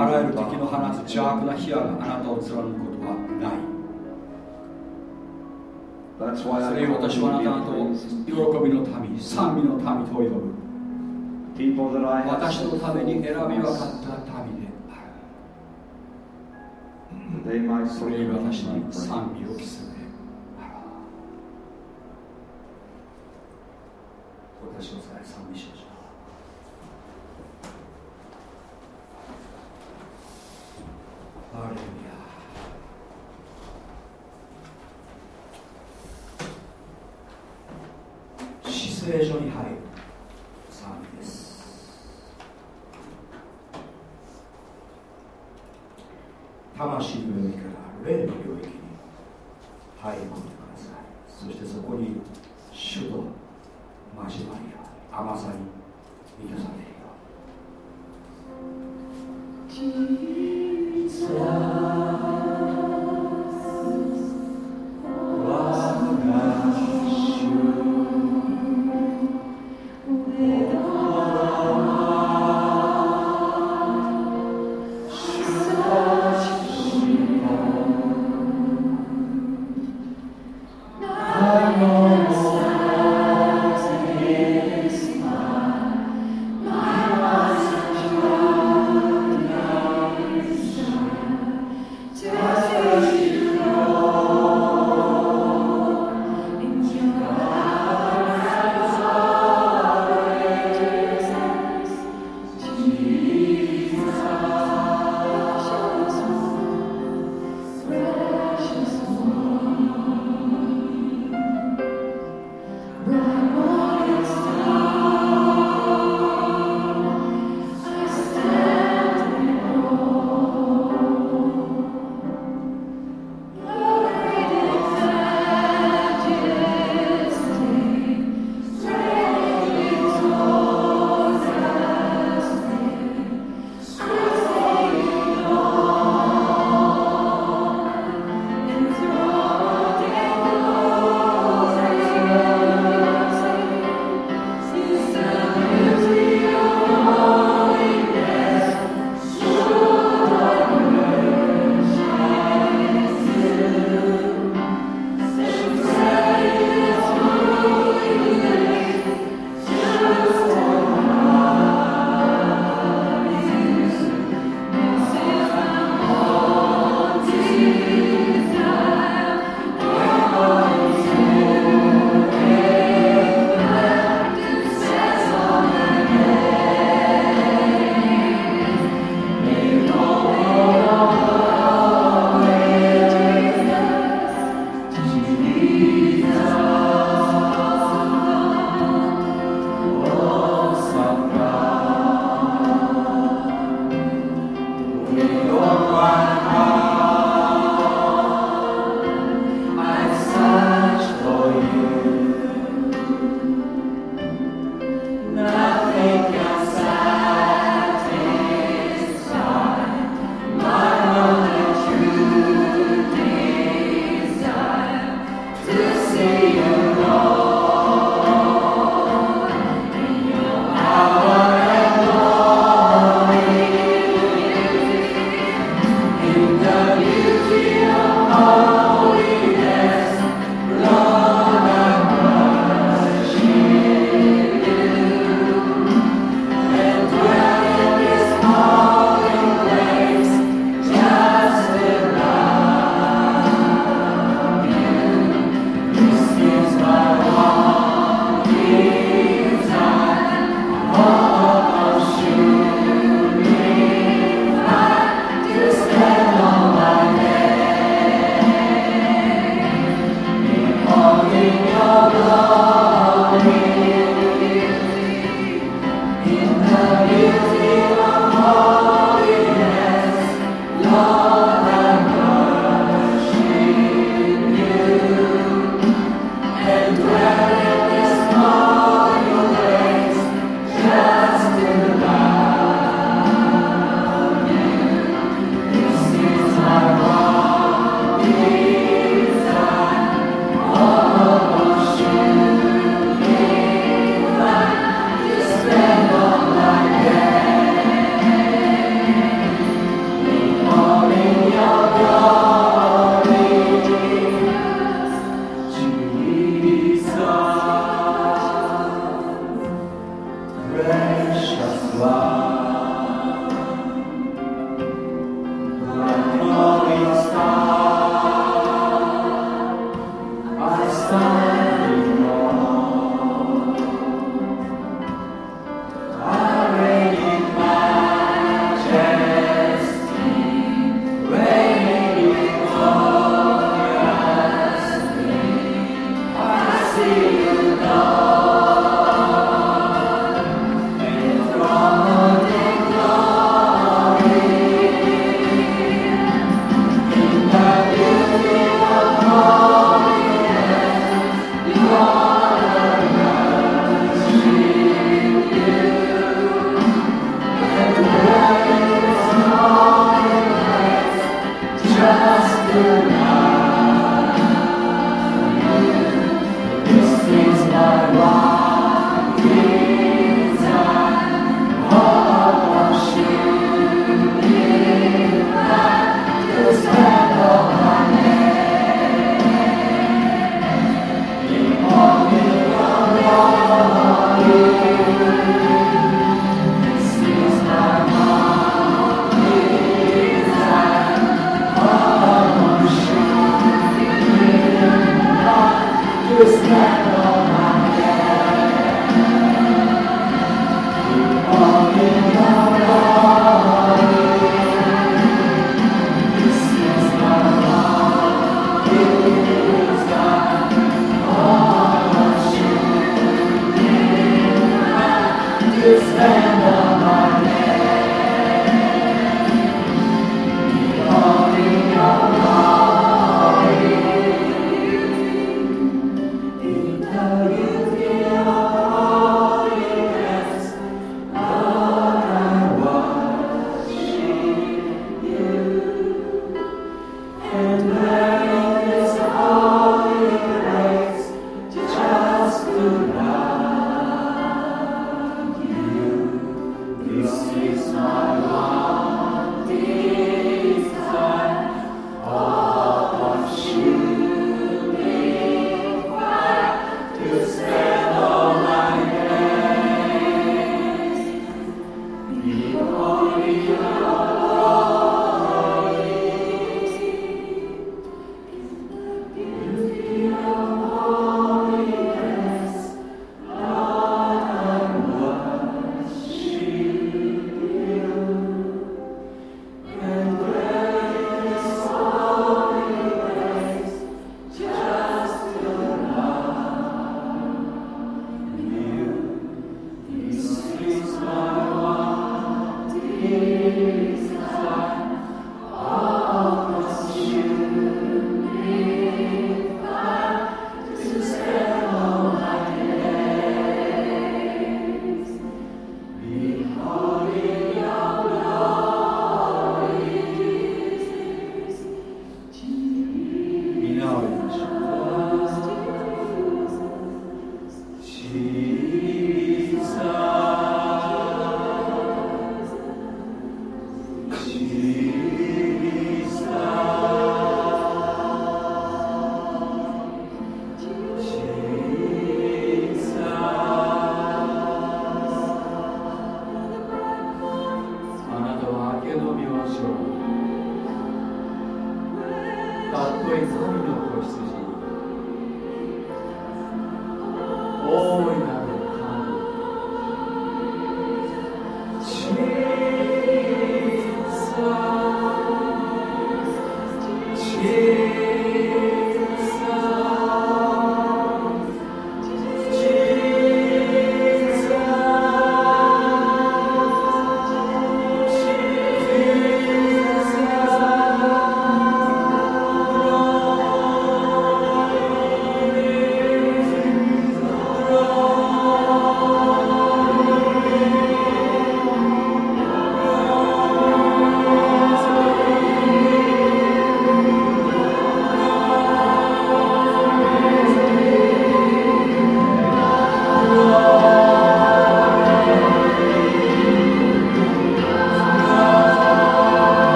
あらゆる敵の放つ邪悪な火があなたを貫くことはない。それに私はあなたのと喜びの民賛美の民と呼ぶ。私のために選び分かった民である。それに私に賛美を期する。私のさえ賛美しましょう。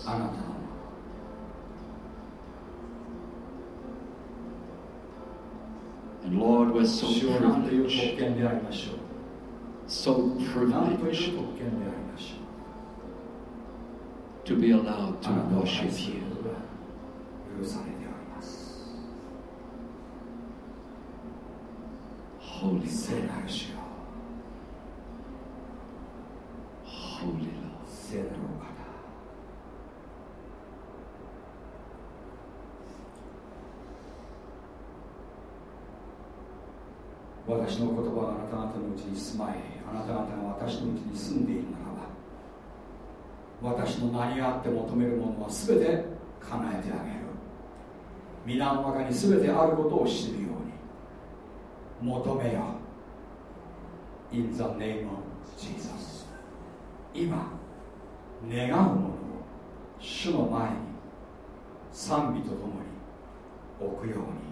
地も yours. あなたのもの And Lord, we're so 主を何という特 privileged, 権でありましょう so 何という privileged 特権でありましょう to be allowed あな to たを愛 worship する you. ことが許されております Holy 聖 私の言葉があなた方のうちに住まいあなた方が私のうちに住んでいるならば私の何があって求めるものは全て叶えてあげる。皆の中に全てあることを知るように求めよ。In the name of Jesus 今願うものを主の前に賛美とともに置くように。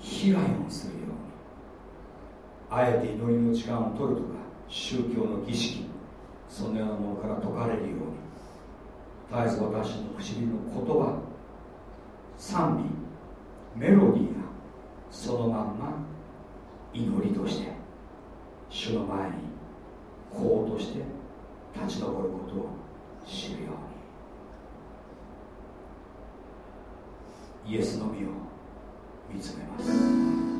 被害をするようにあえて祈りの時間を取るとか宗教の儀式そのようなものから解かれるように絶えず私の唇の言葉賛美メロディーがそのまんま祈りとして主の前にこうとして立ち上ることを知るように。イエスの身を見つめます。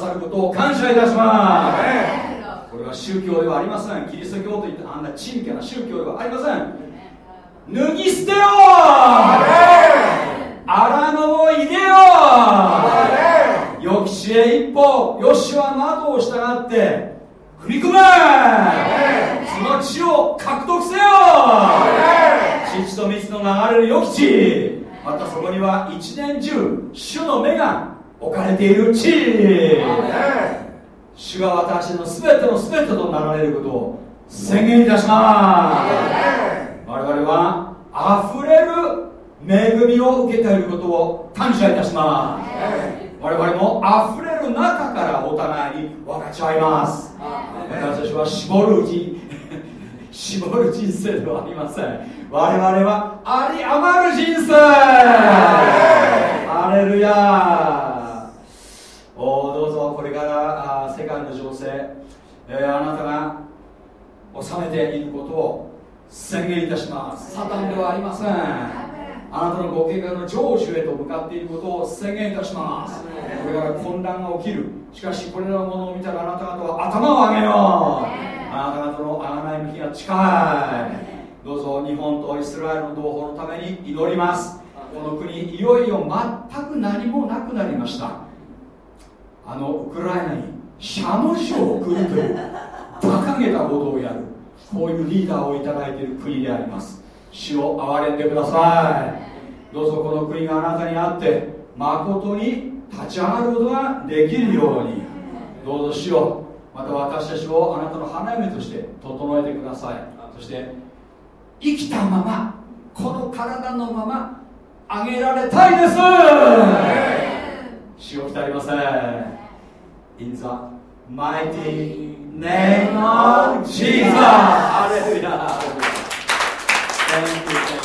さることを感謝いたします。これは宗教ではありません。キリスト教といったあんな珍家な宗教ではありません脱ぎ捨てよ荒野を入れよ良き知恵一歩ヨシュアの後を従って振り込めその地を獲得せよ父と蜜の流れる良き地またそこには一年中主の目が置かれている地主が私の全ての全てとなられることを宣言いたします。我々は溢れる恵みを受けていることを感謝いたします。我々も溢れる中からお互いに分かち合います。私たちは絞る人。絞る人生ではありません。我々はあり余る人生。ハレルヤおどうぞこれからあ世界の情勢、えーあなたが収めていることを宣言いたします。サタンではありません。あなたのご計画の成就へと向かっていることを宣言いたします。これから混乱が起きる。しかしこれらのものを見たらあなた方は頭を上げよう。あなた方の贖いの日が近い。どうぞ日本とイスラエルの同胞のために祈ります。この国いよいよ全く何もなくなりましたあのウクライナにしゃもじを送るという馬鹿げたことをやる。こういうリーダーをいただいている国であります。主を憐れんでください。どうぞこの国があなたにあって誠に立ち上がることができるように。どうぞ主をまた私たちをあなたの花嫁として整えてください。そして生きたままこの体のままあげられたいです。主を浸りません In the mighty name of Jesus ハレルヤ Thank you, thank you.